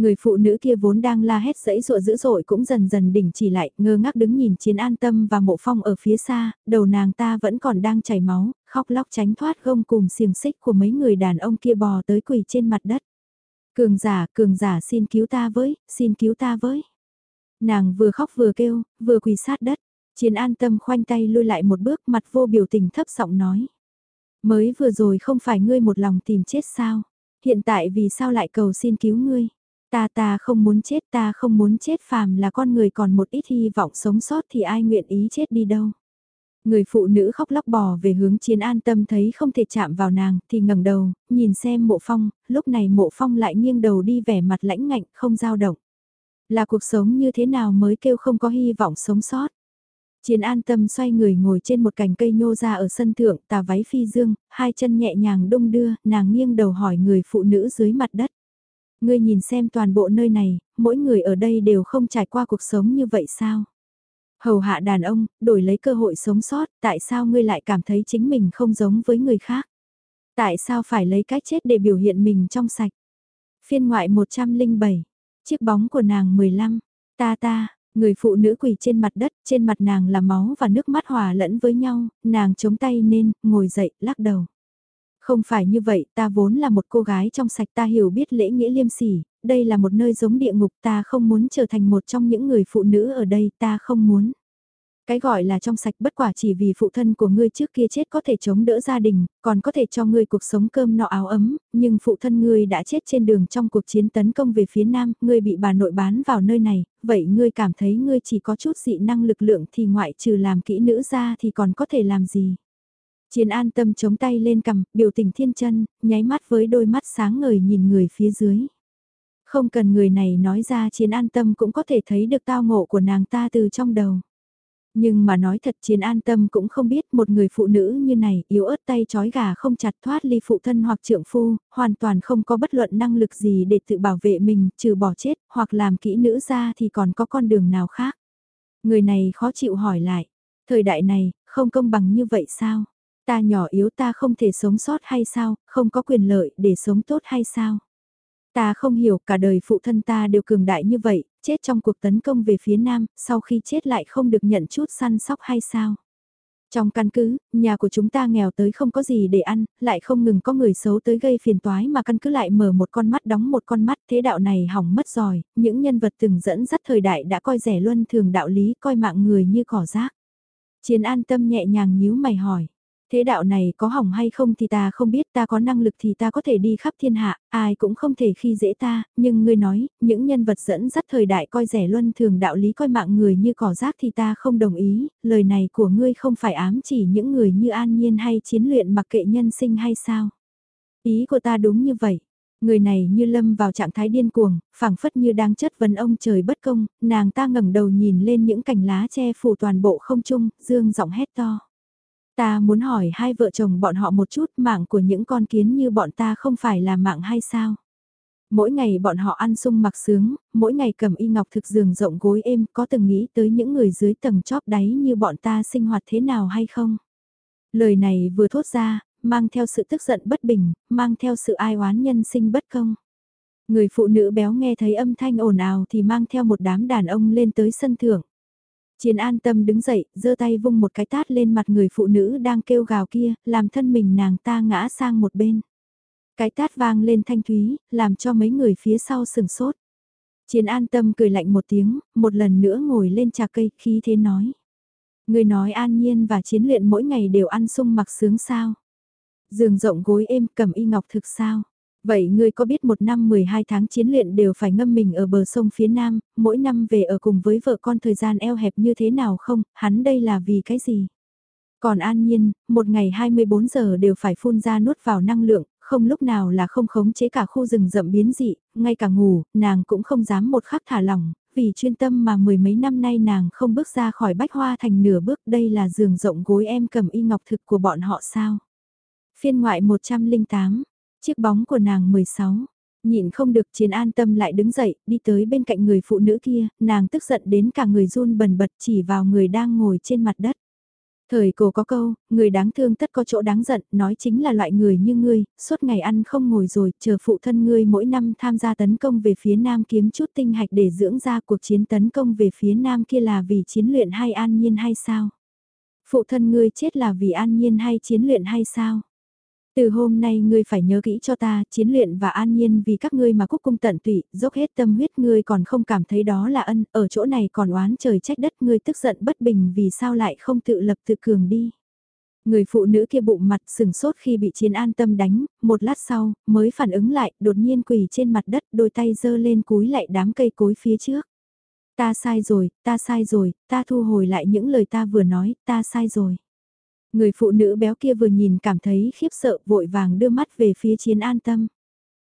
Người phụ nữ kia vốn đang la hét dẫy rụa dữ dội cũng dần dần đỉnh chỉ lại, ngơ ngác đứng nhìn chiến an tâm và mộ phong ở phía xa, đầu nàng ta vẫn còn đang chảy máu, khóc lóc tránh thoát gông cùng xiềng xích của mấy người đàn ông kia bò tới quỳ trên mặt đất. Cường giả, cường giả xin cứu ta với, xin cứu ta với. Nàng vừa khóc vừa kêu, vừa quỳ sát đất, chiến an tâm khoanh tay lui lại một bước mặt vô biểu tình thấp giọng nói. Mới vừa rồi không phải ngươi một lòng tìm chết sao? Hiện tại vì sao lại cầu xin cứu ngươi? Ta ta không muốn chết ta không muốn chết phàm là con người còn một ít hy vọng sống sót thì ai nguyện ý chết đi đâu. Người phụ nữ khóc lóc bò về hướng chiến an tâm thấy không thể chạm vào nàng thì ngẩng đầu, nhìn xem mộ phong, lúc này mộ phong lại nghiêng đầu đi vẻ mặt lãnh ngạnh không dao động. Là cuộc sống như thế nào mới kêu không có hy vọng sống sót. Chiến an tâm xoay người ngồi trên một cành cây nhô ra ở sân thượng tà váy phi dương, hai chân nhẹ nhàng đung đưa, nàng nghiêng đầu hỏi người phụ nữ dưới mặt đất. Ngươi nhìn xem toàn bộ nơi này, mỗi người ở đây đều không trải qua cuộc sống như vậy sao? Hầu hạ đàn ông, đổi lấy cơ hội sống sót, tại sao ngươi lại cảm thấy chính mình không giống với người khác? Tại sao phải lấy cách chết để biểu hiện mình trong sạch? Phiên ngoại 107, chiếc bóng của nàng 15, ta ta, người phụ nữ quỳ trên mặt đất, trên mặt nàng là máu và nước mắt hòa lẫn với nhau, nàng chống tay nên, ngồi dậy, lắc đầu. Không phải như vậy, ta vốn là một cô gái trong sạch ta hiểu biết lễ nghĩa liêm sỉ, đây là một nơi giống địa ngục ta không muốn trở thành một trong những người phụ nữ ở đây ta không muốn. Cái gọi là trong sạch bất quả chỉ vì phụ thân của ngươi trước kia chết có thể chống đỡ gia đình, còn có thể cho ngươi cuộc sống cơm nọ áo ấm, nhưng phụ thân ngươi đã chết trên đường trong cuộc chiến tấn công về phía nam, ngươi bị bà nội bán vào nơi này, vậy ngươi cảm thấy ngươi chỉ có chút dị năng lực lượng thì ngoại trừ làm kỹ nữ ra thì còn có thể làm gì? Chiến an tâm chống tay lên cầm, biểu tình thiên chân, nháy mắt với đôi mắt sáng ngời nhìn người phía dưới. Không cần người này nói ra chiến an tâm cũng có thể thấy được tao ngộ của nàng ta từ trong đầu. Nhưng mà nói thật chiến an tâm cũng không biết một người phụ nữ như này yếu ớt tay chói gà không chặt thoát ly phụ thân hoặc trượng phu, hoàn toàn không có bất luận năng lực gì để tự bảo vệ mình trừ bỏ chết hoặc làm kỹ nữ ra thì còn có con đường nào khác. Người này khó chịu hỏi lại, thời đại này không công bằng như vậy sao? Ta nhỏ yếu ta không thể sống sót hay sao, không có quyền lợi để sống tốt hay sao? Ta không hiểu cả đời phụ thân ta đều cường đại như vậy, chết trong cuộc tấn công về phía nam, sau khi chết lại không được nhận chút săn sóc hay sao? Trong căn cứ, nhà của chúng ta nghèo tới không có gì để ăn, lại không ngừng có người xấu tới gây phiền toái mà căn cứ lại mở một con mắt đóng một con mắt thế đạo này hỏng mất rồi, những nhân vật từng dẫn dắt thời đại đã coi rẻ luân thường đạo lý coi mạng người như cỏ rác. Chiến an tâm nhẹ nhàng nhíu mày hỏi. Thế đạo này có hỏng hay không thì ta không biết ta có năng lực thì ta có thể đi khắp thiên hạ, ai cũng không thể khi dễ ta, nhưng ngươi nói, những nhân vật dẫn dắt thời đại coi rẻ luân thường đạo lý coi mạng người như cỏ rác thì ta không đồng ý, lời này của ngươi không phải ám chỉ những người như an nhiên hay chiến luyện mặc kệ nhân sinh hay sao. Ý của ta đúng như vậy. Người này như lâm vào trạng thái điên cuồng, phảng phất như đang chất vấn ông trời bất công, nàng ta ngẩng đầu nhìn lên những cành lá che phủ toàn bộ không trung, dương giọng hét to. Ta muốn hỏi hai vợ chồng bọn họ một chút mạng của những con kiến như bọn ta không phải là mạng hay sao? Mỗi ngày bọn họ ăn sung mặc sướng, mỗi ngày cầm y ngọc thực giường rộng gối êm có từng nghĩ tới những người dưới tầng chóp đáy như bọn ta sinh hoạt thế nào hay không? Lời này vừa thốt ra, mang theo sự tức giận bất bình, mang theo sự ai oán nhân sinh bất công. Người phụ nữ béo nghe thấy âm thanh ồn ào thì mang theo một đám đàn ông lên tới sân thượng. Chiến an tâm đứng dậy, giơ tay vung một cái tát lên mặt người phụ nữ đang kêu gào kia, làm thân mình nàng ta ngã sang một bên. Cái tát vang lên thanh thúy, làm cho mấy người phía sau sừng sốt. Chiến an tâm cười lạnh một tiếng, một lần nữa ngồi lên trà cây, khí thế nói. Người nói an nhiên và chiến luyện mỗi ngày đều ăn sung mặc sướng sao. Giường rộng gối êm cầm y ngọc thực sao. Vậy ngươi có biết một năm 12 tháng chiến luyện đều phải ngâm mình ở bờ sông phía nam, mỗi năm về ở cùng với vợ con thời gian eo hẹp như thế nào không, hắn đây là vì cái gì? Còn an nhiên, một ngày 24 giờ đều phải phun ra nuốt vào năng lượng, không lúc nào là không khống chế cả khu rừng rậm biến dị, ngay cả ngủ, nàng cũng không dám một khắc thả lỏng, vì chuyên tâm mà mười mấy năm nay nàng không bước ra khỏi bách hoa thành nửa bước đây là giường rộng gối em cầm y ngọc thực của bọn họ sao. Phiên ngoại 108, chiếc bóng của nàng 16, nhịn không được chiến an tâm lại đứng dậy, đi tới bên cạnh người phụ nữ kia, nàng tức giận đến cả người run bần bật chỉ vào người đang ngồi trên mặt đất. Thời cổ có câu, người đáng thương tất có chỗ đáng giận, nói chính là loại người như ngươi, suốt ngày ăn không ngồi rồi, chờ phụ thân ngươi mỗi năm tham gia tấn công về phía nam kiếm chút tinh hạch để dưỡng ra cuộc chiến tấn công về phía nam kia là vì chiến luyện hay an nhiên hay sao? Phụ thân ngươi chết là vì an nhiên hay chiến luyện hay sao? Từ hôm nay ngươi phải nhớ kỹ cho ta, chiến luyện và an nhiên vì các ngươi mà cúc cung tận tụy, dốc hết tâm huyết ngươi còn không cảm thấy đó là ân, ở chỗ này còn oán trời trách đất ngươi tức giận bất bình vì sao lại không tự lập tự cường đi. Người phụ nữ kia bụng mặt sừng sốt khi bị chiến an tâm đánh, một lát sau, mới phản ứng lại, đột nhiên quỳ trên mặt đất, đôi tay giơ lên cúi lại đám cây cối phía trước. Ta sai rồi, ta sai rồi, ta thu hồi lại những lời ta vừa nói, ta sai rồi. Người phụ nữ béo kia vừa nhìn cảm thấy khiếp sợ vội vàng đưa mắt về phía chiến an tâm.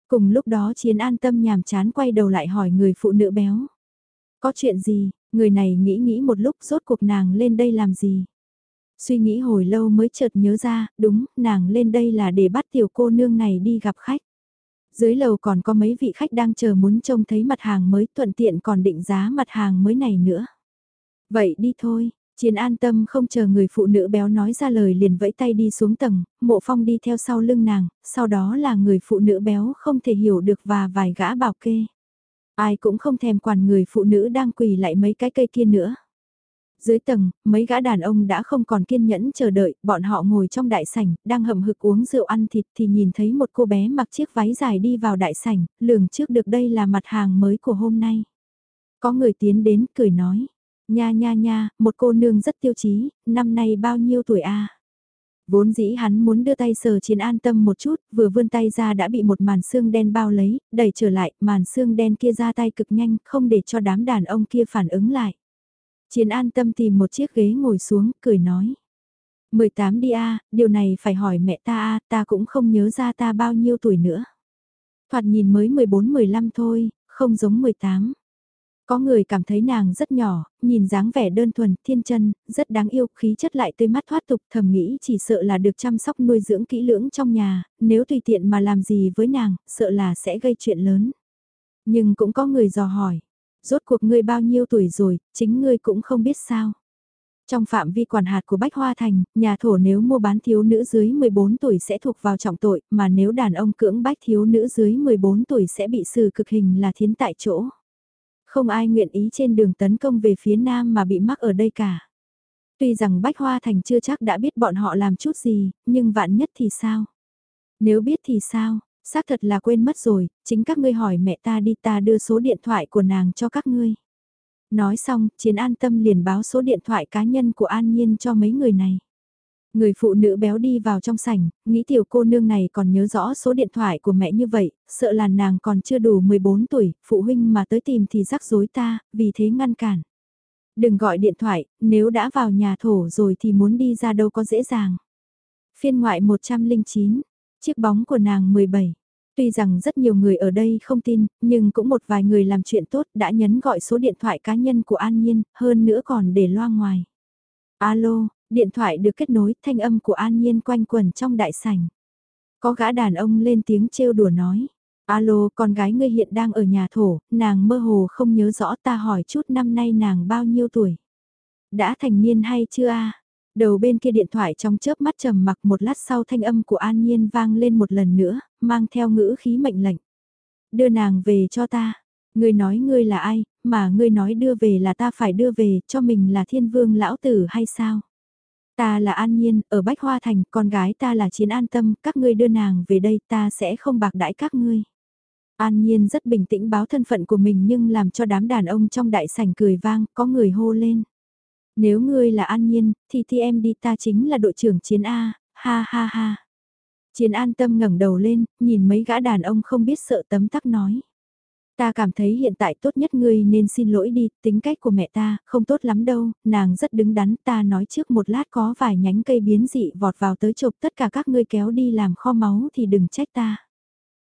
Cùng lúc đó chiến an tâm nhàm chán quay đầu lại hỏi người phụ nữ béo. Có chuyện gì, người này nghĩ nghĩ một lúc rốt cuộc nàng lên đây làm gì. Suy nghĩ hồi lâu mới chợt nhớ ra, đúng, nàng lên đây là để bắt tiểu cô nương này đi gặp khách. Dưới lầu còn có mấy vị khách đang chờ muốn trông thấy mặt hàng mới thuận tiện còn định giá mặt hàng mới này nữa. Vậy đi thôi, Chiến an tâm không chờ người phụ nữ béo nói ra lời liền vẫy tay đi xuống tầng, mộ phong đi theo sau lưng nàng, sau đó là người phụ nữ béo không thể hiểu được và vài gã bảo kê. Ai cũng không thèm quản người phụ nữ đang quỳ lại mấy cái cây kia nữa. Dưới tầng, mấy gã đàn ông đã không còn kiên nhẫn chờ đợi, bọn họ ngồi trong đại sảnh, đang hầm hực uống rượu ăn thịt thì nhìn thấy một cô bé mặc chiếc váy dài đi vào đại sảnh, lường trước được đây là mặt hàng mới của hôm nay. Có người tiến đến, cười nói, Nha nha nha, một cô nương rất tiêu chí, năm nay bao nhiêu tuổi a? Vốn dĩ hắn muốn đưa tay sờ chiến an tâm một chút, vừa vươn tay ra đã bị một màn xương đen bao lấy, đẩy trở lại, màn xương đen kia ra tay cực nhanh, không để cho đám đàn ông kia phản ứng lại. Chiến an tâm tìm một chiếc ghế ngồi xuống, cười nói. 18 đi a, điều này phải hỏi mẹ ta a, ta cũng không nhớ ra ta bao nhiêu tuổi nữa. Thoạt nhìn mới 14-15 thôi, không giống 18. Có người cảm thấy nàng rất nhỏ, nhìn dáng vẻ đơn thuần, thiên chân, rất đáng yêu, khí chất lại tươi mắt thoát tục, thầm nghĩ chỉ sợ là được chăm sóc nuôi dưỡng kỹ lưỡng trong nhà, nếu tùy tiện mà làm gì với nàng, sợ là sẽ gây chuyện lớn. Nhưng cũng có người dò hỏi, rốt cuộc ngươi bao nhiêu tuổi rồi, chính ngươi cũng không biết sao. Trong phạm vi quản hạt của Bách Hoa Thành, nhà thổ nếu mua bán thiếu nữ dưới 14 tuổi sẽ thuộc vào trọng tội, mà nếu đàn ông cưỡng bách thiếu nữ dưới 14 tuổi sẽ bị xử cực hình là thiến tại chỗ. Không ai nguyện ý trên đường tấn công về phía nam mà bị mắc ở đây cả. Tuy rằng Bách Hoa Thành chưa chắc đã biết bọn họ làm chút gì, nhưng vạn nhất thì sao? Nếu biết thì sao? Xác thật là quên mất rồi, chính các ngươi hỏi mẹ ta đi ta đưa số điện thoại của nàng cho các ngươi. Nói xong, Chiến An Tâm liền báo số điện thoại cá nhân của An Nhiên cho mấy người này. Người phụ nữ béo đi vào trong sảnh, nghĩ tiểu cô nương này còn nhớ rõ số điện thoại của mẹ như vậy, sợ là nàng còn chưa đủ 14 tuổi, phụ huynh mà tới tìm thì rắc rối ta, vì thế ngăn cản. Đừng gọi điện thoại, nếu đã vào nhà thổ rồi thì muốn đi ra đâu có dễ dàng. Phiên ngoại 109, chiếc bóng của nàng 17. Tuy rằng rất nhiều người ở đây không tin, nhưng cũng một vài người làm chuyện tốt đã nhấn gọi số điện thoại cá nhân của An Nhiên, hơn nữa còn để loa ngoài. Alo, Điện thoại được kết nối, thanh âm của An Nhiên quanh quẩn trong đại sảnh. Có gã đàn ông lên tiếng trêu đùa nói. Alo, con gái ngươi hiện đang ở nhà thổ, nàng mơ hồ không nhớ rõ ta hỏi chút năm nay nàng bao nhiêu tuổi. Đã thành niên hay chưa a? Đầu bên kia điện thoại trong chớp mắt trầm mặc một lát sau thanh âm của An Nhiên vang lên một lần nữa, mang theo ngữ khí mệnh lệnh. Đưa nàng về cho ta. Ngươi nói ngươi là ai, mà ngươi nói đưa về là ta phải đưa về, cho mình là thiên vương lão tử hay sao? Ta là An Nhiên, ở Bách Hoa Thành, con gái ta là Chiến An Tâm, các ngươi đưa nàng về đây ta sẽ không bạc đãi các ngươi. An Nhiên rất bình tĩnh báo thân phận của mình nhưng làm cho đám đàn ông trong đại sảnh cười vang, có người hô lên. Nếu ngươi là An Nhiên, thì thì em đi ta chính là đội trưởng Chiến A, ha ha ha. Chiến An Tâm ngẩng đầu lên, nhìn mấy gã đàn ông không biết sợ tấm tắc nói. Ta cảm thấy hiện tại tốt nhất ngươi nên xin lỗi đi, tính cách của mẹ ta, không tốt lắm đâu, nàng rất đứng đắn, ta nói trước một lát có vài nhánh cây biến dị vọt vào tới chụp tất cả các ngươi kéo đi làm kho máu thì đừng trách ta.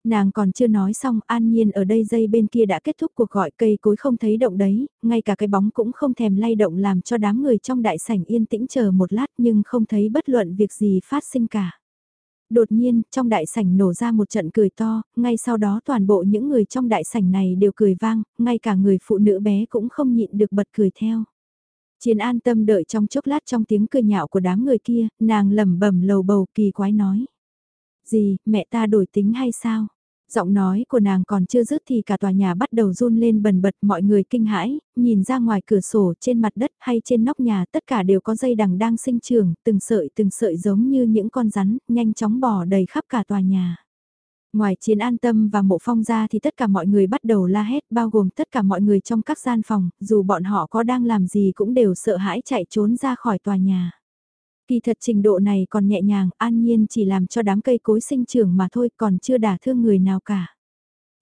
Nàng còn chưa nói xong, an nhiên ở đây dây bên kia đã kết thúc cuộc gọi cây cối không thấy động đấy, ngay cả cái bóng cũng không thèm lay động làm cho đám người trong đại sảnh yên tĩnh chờ một lát nhưng không thấy bất luận việc gì phát sinh cả. Đột nhiên, trong đại sảnh nổ ra một trận cười to, ngay sau đó toàn bộ những người trong đại sảnh này đều cười vang, ngay cả người phụ nữ bé cũng không nhịn được bật cười theo. Chiến an tâm đợi trong chốc lát trong tiếng cười nhạo của đám người kia, nàng lẩm bẩm lầu bầu kỳ quái nói. Gì, mẹ ta đổi tính hay sao? Giọng nói của nàng còn chưa dứt thì cả tòa nhà bắt đầu run lên bần bật mọi người kinh hãi, nhìn ra ngoài cửa sổ trên mặt đất hay trên nóc nhà tất cả đều có dây đằng đang sinh trường, từng sợi từng sợi giống như những con rắn, nhanh chóng bò đầy khắp cả tòa nhà. Ngoài chiến an tâm và mộ phong ra thì tất cả mọi người bắt đầu la hét bao gồm tất cả mọi người trong các gian phòng, dù bọn họ có đang làm gì cũng đều sợ hãi chạy trốn ra khỏi tòa nhà. Kỳ thật trình độ này còn nhẹ nhàng, an nhiên chỉ làm cho đám cây cối sinh trưởng mà thôi còn chưa đả thương người nào cả.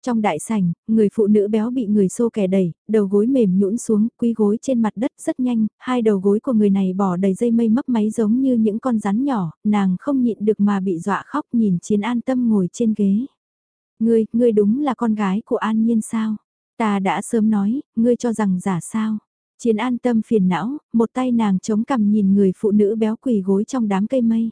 Trong đại sảnh, người phụ nữ béo bị người xô kẻ đẩy, đầu gối mềm nhũn xuống, quý gối trên mặt đất rất nhanh, hai đầu gối của người này bỏ đầy dây mây mấp máy giống như những con rắn nhỏ, nàng không nhịn được mà bị dọa khóc nhìn chiến an tâm ngồi trên ghế. Ngươi, ngươi đúng là con gái của an nhiên sao? Ta đã sớm nói, ngươi cho rằng giả sao? Chiến an tâm phiền não, một tay nàng chống cằm nhìn người phụ nữ béo quỳ gối trong đám cây mây.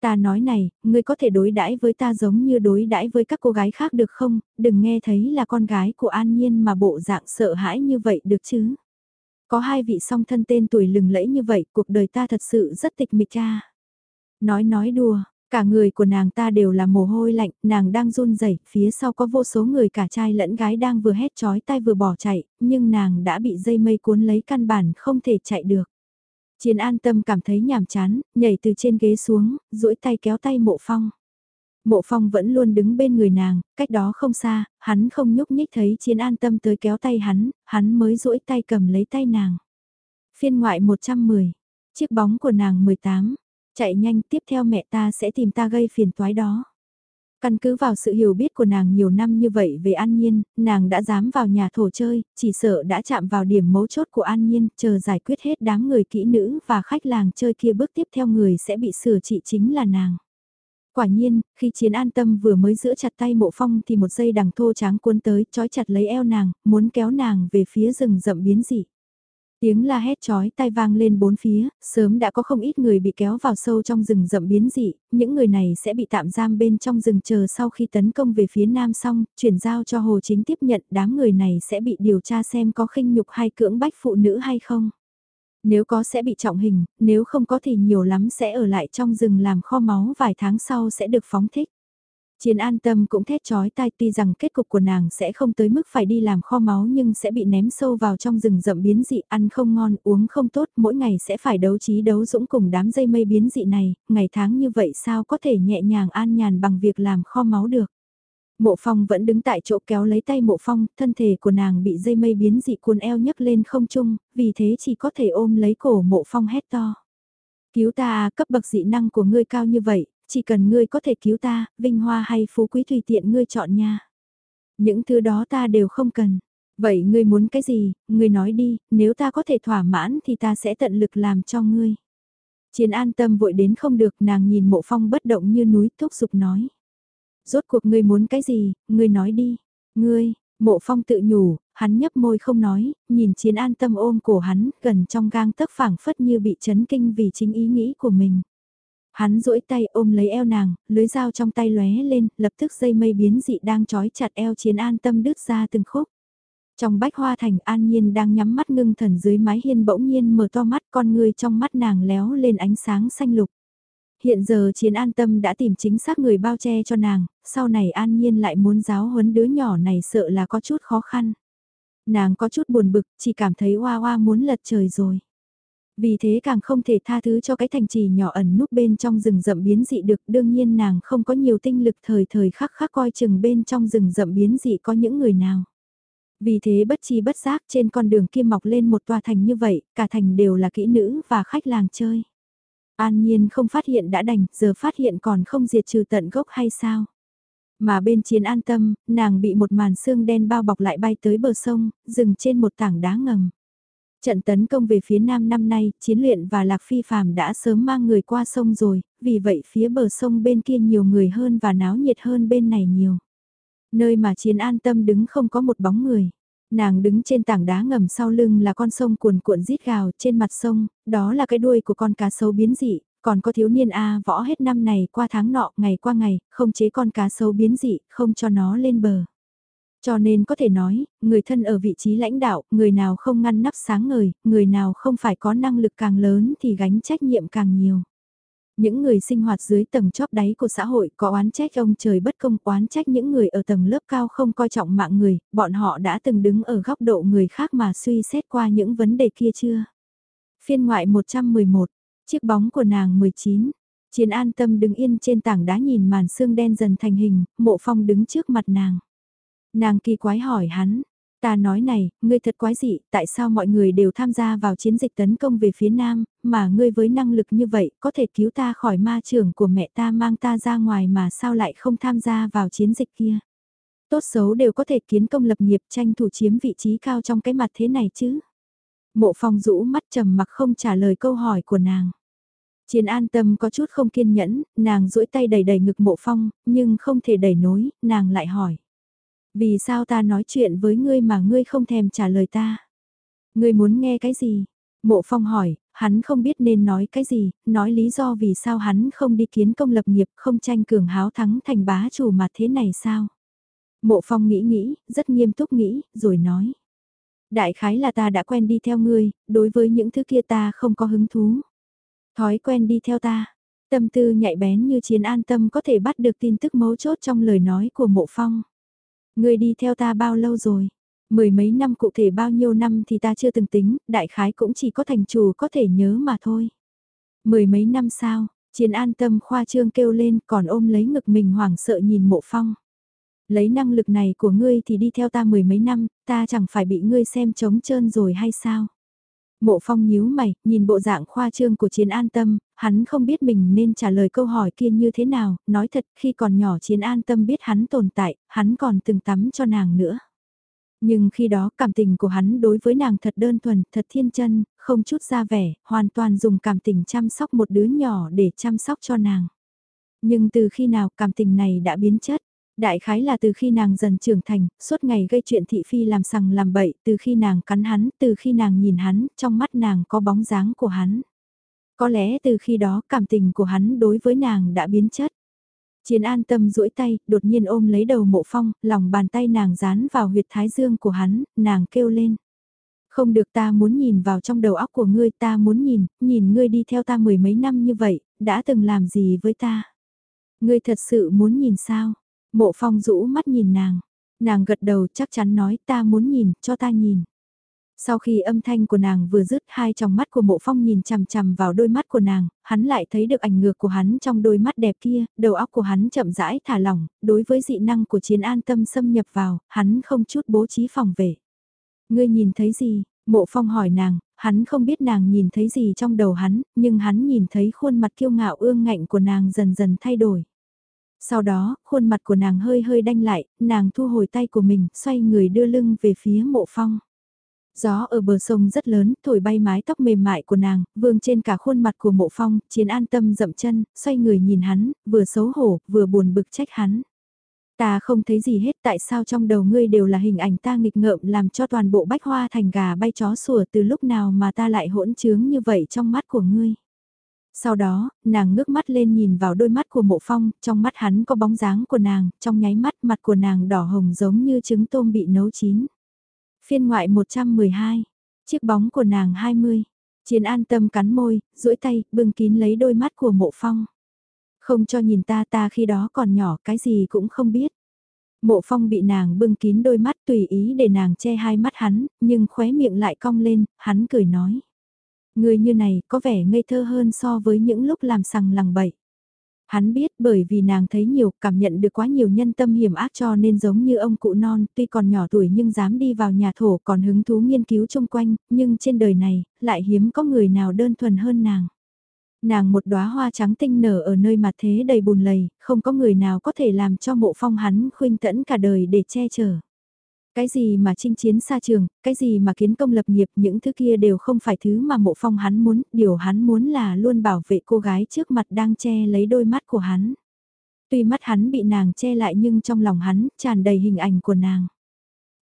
Ta nói này, ngươi có thể đối đãi với ta giống như đối đãi với các cô gái khác được không, đừng nghe thấy là con gái của An Nhiên mà bộ dạng sợ hãi như vậy được chứ. Có hai vị song thân tên tuổi lừng lẫy như vậy, cuộc đời ta thật sự rất tịch mịch cha. Nói nói đùa, Cả người của nàng ta đều là mồ hôi lạnh, nàng đang run rẩy, phía sau có vô số người cả trai lẫn gái đang vừa hét chói tai vừa bỏ chạy, nhưng nàng đã bị dây mây cuốn lấy căn bản không thể chạy được. Chiến an tâm cảm thấy nhàm chán, nhảy từ trên ghế xuống, duỗi tay kéo tay mộ phong. Mộ phong vẫn luôn đứng bên người nàng, cách đó không xa, hắn không nhúc nhích thấy chiến an tâm tới kéo tay hắn, hắn mới duỗi tay cầm lấy tay nàng. Phiên ngoại 110, chiếc bóng của nàng 18, Chạy nhanh tiếp theo mẹ ta sẽ tìm ta gây phiền toái đó. Căn cứ vào sự hiểu biết của nàng nhiều năm như vậy về An Nhiên, nàng đã dám vào nhà thổ chơi, chỉ sợ đã chạm vào điểm mấu chốt của An Nhiên, chờ giải quyết hết đám người kỹ nữ và khách làng chơi kia bước tiếp theo người sẽ bị sửa trị chính là nàng. Quả nhiên, khi chiến an tâm vừa mới giữ chặt tay mộ phong thì một dây đằng thô tráng cuốn tới, trói chặt lấy eo nàng, muốn kéo nàng về phía rừng rậm biến dị. Tiếng la hét chói tai vang lên bốn phía, sớm đã có không ít người bị kéo vào sâu trong rừng rậm biến dị, những người này sẽ bị tạm giam bên trong rừng chờ sau khi tấn công về phía nam xong, chuyển giao cho Hồ Chính tiếp nhận đám người này sẽ bị điều tra xem có khinh nhục hay cưỡng bách phụ nữ hay không. Nếu có sẽ bị trọng hình, nếu không có thì nhiều lắm sẽ ở lại trong rừng làm kho máu vài tháng sau sẽ được phóng thích. Chiến an tâm cũng thét chói tai tuy rằng kết cục của nàng sẽ không tới mức phải đi làm kho máu nhưng sẽ bị ném sâu vào trong rừng rậm biến dị, ăn không ngon, uống không tốt, mỗi ngày sẽ phải đấu trí đấu dũng cùng đám dây mây biến dị này, ngày tháng như vậy sao có thể nhẹ nhàng an nhàn bằng việc làm kho máu được. Mộ phong vẫn đứng tại chỗ kéo lấy tay mộ phong, thân thể của nàng bị dây mây biến dị cuốn eo nhấc lên không trung, vì thế chỉ có thể ôm lấy cổ mộ phong hét to. Cứu ta à, cấp bậc dị năng của ngươi cao như vậy, chỉ cần ngươi có thể cứu ta, vinh hoa hay phú quý tùy tiện ngươi chọn nha. Những thứ đó ta đều không cần. Vậy ngươi muốn cái gì, ngươi nói đi, nếu ta có thể thỏa mãn thì ta sẽ tận lực làm cho ngươi. Chiến an tâm vội đến không được nàng nhìn mộ phong bất động như núi thúc giục nói. Rốt cuộc ngươi muốn cái gì, ngươi nói đi. Ngươi, mộ phong tự nhủ, hắn nhấp môi không nói, nhìn chiến an tâm ôm cổ hắn, gần trong gang tấc phảng phất như bị chấn kinh vì chính ý nghĩ của mình. Hắn duỗi tay ôm lấy eo nàng, lưới dao trong tay lóe lên, lập tức dây mây biến dị đang trói chặt eo chiến an tâm đứt ra từng khúc. Trong bách hoa thành an nhiên đang nhắm mắt ngưng thần dưới mái hiên bỗng nhiên mở to mắt con người trong mắt nàng léo lên ánh sáng xanh lục. Hiện giờ chiến an tâm đã tìm chính xác người bao che cho nàng, sau này an nhiên lại muốn giáo huấn đứa nhỏ này sợ là có chút khó khăn. Nàng có chút buồn bực, chỉ cảm thấy hoa hoa muốn lật trời rồi. Vì thế càng không thể tha thứ cho cái thành trì nhỏ ẩn núp bên trong rừng rậm biến dị được đương nhiên nàng không có nhiều tinh lực thời thời khắc khắc coi chừng bên trong rừng rậm biến dị có những người nào. Vì thế bất chi bất giác trên con đường kia mọc lên một tòa thành như vậy, cả thành đều là kỹ nữ và khách làng chơi. An nhiên không phát hiện đã đành, giờ phát hiện còn không diệt trừ tận gốc hay sao? Mà bên chiến an tâm, nàng bị một màn xương đen bao bọc lại bay tới bờ sông, dừng trên một tảng đá ngầm. Trận tấn công về phía nam năm nay, chiến luyện và lạc phi phàm đã sớm mang người qua sông rồi, vì vậy phía bờ sông bên kia nhiều người hơn và náo nhiệt hơn bên này nhiều. Nơi mà chiến an tâm đứng không có một bóng người. Nàng đứng trên tảng đá ngầm sau lưng là con sông cuồn cuộn rít gào trên mặt sông, đó là cái đuôi của con cá sấu biến dị, còn có thiếu niên A võ hết năm này qua tháng nọ, ngày qua ngày, không chế con cá sấu biến dị, không cho nó lên bờ. Cho nên có thể nói, người thân ở vị trí lãnh đạo, người nào không ngăn nắp sáng ngời, người nào không phải có năng lực càng lớn thì gánh trách nhiệm càng nhiều. Những người sinh hoạt dưới tầng chóp đáy của xã hội có oán trách ông trời bất công oán trách những người ở tầng lớp cao không coi trọng mạng người, bọn họ đã từng đứng ở góc độ người khác mà suy xét qua những vấn đề kia chưa? Phiên ngoại 111, chiếc bóng của nàng 19, Chiến an tâm đứng yên trên tảng đá nhìn màn xương đen dần thành hình, mộ phong đứng trước mặt nàng. Nàng kỳ quái hỏi hắn, ta nói này, ngươi thật quái dị, tại sao mọi người đều tham gia vào chiến dịch tấn công về phía Nam, mà ngươi với năng lực như vậy có thể cứu ta khỏi ma trường của mẹ ta mang ta ra ngoài mà sao lại không tham gia vào chiến dịch kia. Tốt xấu đều có thể kiến công lập nghiệp tranh thủ chiếm vị trí cao trong cái mặt thế này chứ. Mộ phong rũ mắt trầm mặc không trả lời câu hỏi của nàng. Chiến an tâm có chút không kiên nhẫn, nàng duỗi tay đầy đầy ngực mộ phong, nhưng không thể đẩy nối, nàng lại hỏi. Vì sao ta nói chuyện với ngươi mà ngươi không thèm trả lời ta? Ngươi muốn nghe cái gì? Mộ phong hỏi, hắn không biết nên nói cái gì, nói lý do vì sao hắn không đi kiến công lập nghiệp, không tranh cường háo thắng thành bá chủ mà thế này sao? Mộ phong nghĩ nghĩ, rất nghiêm túc nghĩ, rồi nói. Đại khái là ta đã quen đi theo ngươi, đối với những thứ kia ta không có hứng thú. Thói quen đi theo ta, tâm tư nhạy bén như chiến an tâm có thể bắt được tin tức mấu chốt trong lời nói của mộ phong. Ngươi đi theo ta bao lâu rồi? Mười mấy năm cụ thể bao nhiêu năm thì ta chưa từng tính, đại khái cũng chỉ có thành chủ có thể nhớ mà thôi. Mười mấy năm sao, chiến an tâm khoa trương kêu lên còn ôm lấy ngực mình hoảng sợ nhìn mộ phong. Lấy năng lực này của ngươi thì đi theo ta mười mấy năm, ta chẳng phải bị ngươi xem trống trơn rồi hay sao? Mộ phong nhíu mày, nhìn bộ dạng khoa trương của chiến an tâm, hắn không biết mình nên trả lời câu hỏi kia như thế nào, nói thật khi còn nhỏ chiến an tâm biết hắn tồn tại, hắn còn từng tắm cho nàng nữa. Nhưng khi đó cảm tình của hắn đối với nàng thật đơn thuần, thật thiên chân, không chút ra vẻ, hoàn toàn dùng cảm tình chăm sóc một đứa nhỏ để chăm sóc cho nàng. Nhưng từ khi nào cảm tình này đã biến chất, Đại khái là từ khi nàng dần trưởng thành, suốt ngày gây chuyện thị phi làm sằng làm bậy, từ khi nàng cắn hắn, từ khi nàng nhìn hắn, trong mắt nàng có bóng dáng của hắn. Có lẽ từ khi đó cảm tình của hắn đối với nàng đã biến chất. Chiến an tâm duỗi tay, đột nhiên ôm lấy đầu mộ phong, lòng bàn tay nàng dán vào huyệt thái dương của hắn, nàng kêu lên. Không được ta muốn nhìn vào trong đầu óc của ngươi ta muốn nhìn, nhìn ngươi đi theo ta mười mấy năm như vậy, đã từng làm gì với ta. Ngươi thật sự muốn nhìn sao? Mộ phong rũ mắt nhìn nàng. Nàng gật đầu chắc chắn nói ta muốn nhìn, cho ta nhìn. Sau khi âm thanh của nàng vừa dứt hai tròng mắt của mộ phong nhìn chằm chằm vào đôi mắt của nàng, hắn lại thấy được ảnh ngược của hắn trong đôi mắt đẹp kia, đầu óc của hắn chậm rãi thả lỏng, đối với dị năng của chiến an tâm xâm nhập vào, hắn không chút bố trí phòng vệ. Ngươi nhìn thấy gì? Mộ phong hỏi nàng, hắn không biết nàng nhìn thấy gì trong đầu hắn, nhưng hắn nhìn thấy khuôn mặt kiêu ngạo ương ngạnh của nàng dần dần thay đổi. Sau đó, khuôn mặt của nàng hơi hơi đanh lại, nàng thu hồi tay của mình, xoay người đưa lưng về phía mộ phong. Gió ở bờ sông rất lớn, thổi bay mái tóc mềm mại của nàng, vương trên cả khuôn mặt của mộ phong, chiến an tâm dậm chân, xoay người nhìn hắn, vừa xấu hổ, vừa buồn bực trách hắn. Ta không thấy gì hết tại sao trong đầu ngươi đều là hình ảnh ta nghịch ngợm làm cho toàn bộ bách hoa thành gà bay chó sủa từ lúc nào mà ta lại hỗn trướng như vậy trong mắt của ngươi. Sau đó, nàng ngước mắt lên nhìn vào đôi mắt của mộ phong, trong mắt hắn có bóng dáng của nàng, trong nháy mắt mặt của nàng đỏ hồng giống như trứng tôm bị nấu chín. Phiên ngoại 112, chiếc bóng của nàng 20, chiến an tâm cắn môi, duỗi tay, bưng kín lấy đôi mắt của mộ phong. Không cho nhìn ta ta khi đó còn nhỏ cái gì cũng không biết. Mộ phong bị nàng bưng kín đôi mắt tùy ý để nàng che hai mắt hắn, nhưng khóe miệng lại cong lên, hắn cười nói. Người như này có vẻ ngây thơ hơn so với những lúc làm sằng lằng bậy. Hắn biết bởi vì nàng thấy nhiều, cảm nhận được quá nhiều nhân tâm hiểm ác cho nên giống như ông cụ non, tuy còn nhỏ tuổi nhưng dám đi vào nhà thổ còn hứng thú nghiên cứu chung quanh, nhưng trên đời này, lại hiếm có người nào đơn thuần hơn nàng. Nàng một đóa hoa trắng tinh nở ở nơi mặt thế đầy bùn lầy, không có người nào có thể làm cho mộ phong hắn khuynh tẫn cả đời để che chở. Cái gì mà chinh chiến xa trường, cái gì mà kiến công lập nghiệp, những thứ kia đều không phải thứ mà mộ phong hắn muốn, điều hắn muốn là luôn bảo vệ cô gái trước mặt đang che lấy đôi mắt của hắn. Tuy mắt hắn bị nàng che lại nhưng trong lòng hắn tràn đầy hình ảnh của nàng.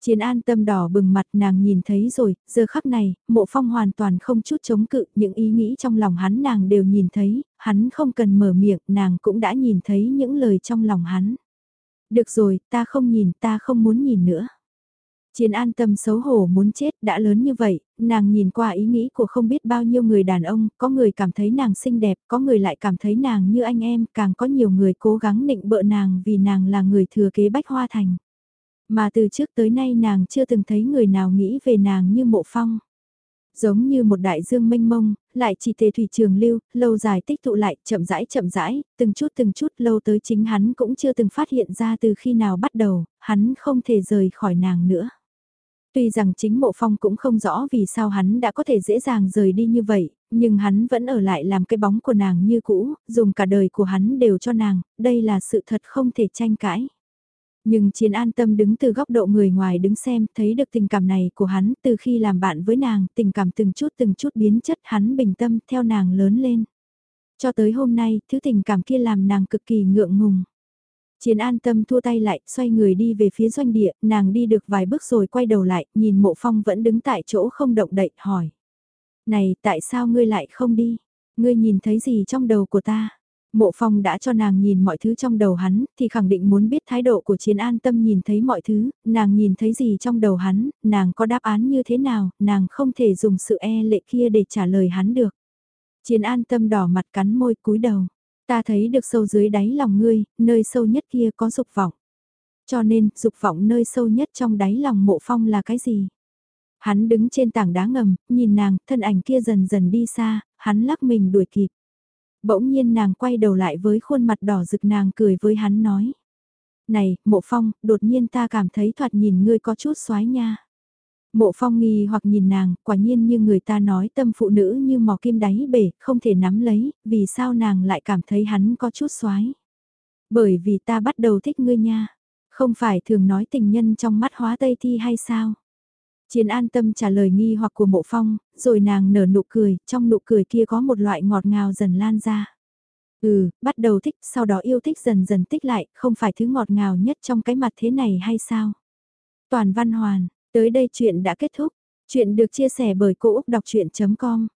Chiến an tâm đỏ bừng mặt nàng nhìn thấy rồi, giờ khắc này, mộ phong hoàn toàn không chút chống cự, những ý nghĩ trong lòng hắn nàng đều nhìn thấy, hắn không cần mở miệng, nàng cũng đã nhìn thấy những lời trong lòng hắn. Được rồi, ta không nhìn, ta không muốn nhìn nữa. Chiến an tâm xấu hổ muốn chết đã lớn như vậy, nàng nhìn qua ý nghĩ của không biết bao nhiêu người đàn ông, có người cảm thấy nàng xinh đẹp, có người lại cảm thấy nàng như anh em, càng có nhiều người cố gắng nịnh bợ nàng vì nàng là người thừa kế bách hoa thành. Mà từ trước tới nay nàng chưa từng thấy người nào nghĩ về nàng như mộ phong. Giống như một đại dương mênh mông, lại chỉ tề thủy trường lưu, lâu dài tích tụ lại, chậm rãi chậm rãi, từng chút từng chút lâu tới chính hắn cũng chưa từng phát hiện ra từ khi nào bắt đầu, hắn không thể rời khỏi nàng nữa. Tuy rằng chính mộ phong cũng không rõ vì sao hắn đã có thể dễ dàng rời đi như vậy, nhưng hắn vẫn ở lại làm cái bóng của nàng như cũ, dùng cả đời của hắn đều cho nàng, đây là sự thật không thể tranh cãi. Nhưng chiến an tâm đứng từ góc độ người ngoài đứng xem, thấy được tình cảm này của hắn từ khi làm bạn với nàng, tình cảm từng chút từng chút biến chất hắn bình tâm theo nàng lớn lên. Cho tới hôm nay, thứ tình cảm kia làm nàng cực kỳ ngượng ngùng. Chiến an tâm thua tay lại, xoay người đi về phía doanh địa, nàng đi được vài bước rồi quay đầu lại, nhìn mộ phong vẫn đứng tại chỗ không động đậy, hỏi. Này, tại sao ngươi lại không đi? Ngươi nhìn thấy gì trong đầu của ta? Mộ phong đã cho nàng nhìn mọi thứ trong đầu hắn, thì khẳng định muốn biết thái độ của chiến an tâm nhìn thấy mọi thứ, nàng nhìn thấy gì trong đầu hắn, nàng có đáp án như thế nào, nàng không thể dùng sự e lệ kia để trả lời hắn được. Chiến an tâm đỏ mặt cắn môi cúi đầu. Ta thấy được sâu dưới đáy lòng ngươi, nơi sâu nhất kia có dục vọng. Cho nên, dục vọng nơi sâu nhất trong đáy lòng mộ phong là cái gì? Hắn đứng trên tảng đá ngầm, nhìn nàng, thân ảnh kia dần dần đi xa, hắn lắc mình đuổi kịp. Bỗng nhiên nàng quay đầu lại với khuôn mặt đỏ rực nàng cười với hắn nói. Này, mộ phong, đột nhiên ta cảm thấy thoạt nhìn ngươi có chút xoái nha. Mộ phong nghi hoặc nhìn nàng, quả nhiên như người ta nói tâm phụ nữ như mò kim đáy bể, không thể nắm lấy, vì sao nàng lại cảm thấy hắn có chút xoái. Bởi vì ta bắt đầu thích ngươi nha, không phải thường nói tình nhân trong mắt hóa tây thi hay sao? Chiến an tâm trả lời nghi hoặc của mộ phong, rồi nàng nở nụ cười, trong nụ cười kia có một loại ngọt ngào dần lan ra. Ừ, bắt đầu thích, sau đó yêu thích dần dần tích lại, không phải thứ ngọt ngào nhất trong cái mặt thế này hay sao? Toàn văn hoàn, Tới đây chuyện đã kết thúc. Chuyện được chia sẻ bởi Cô Úc Đọc Chuyện.com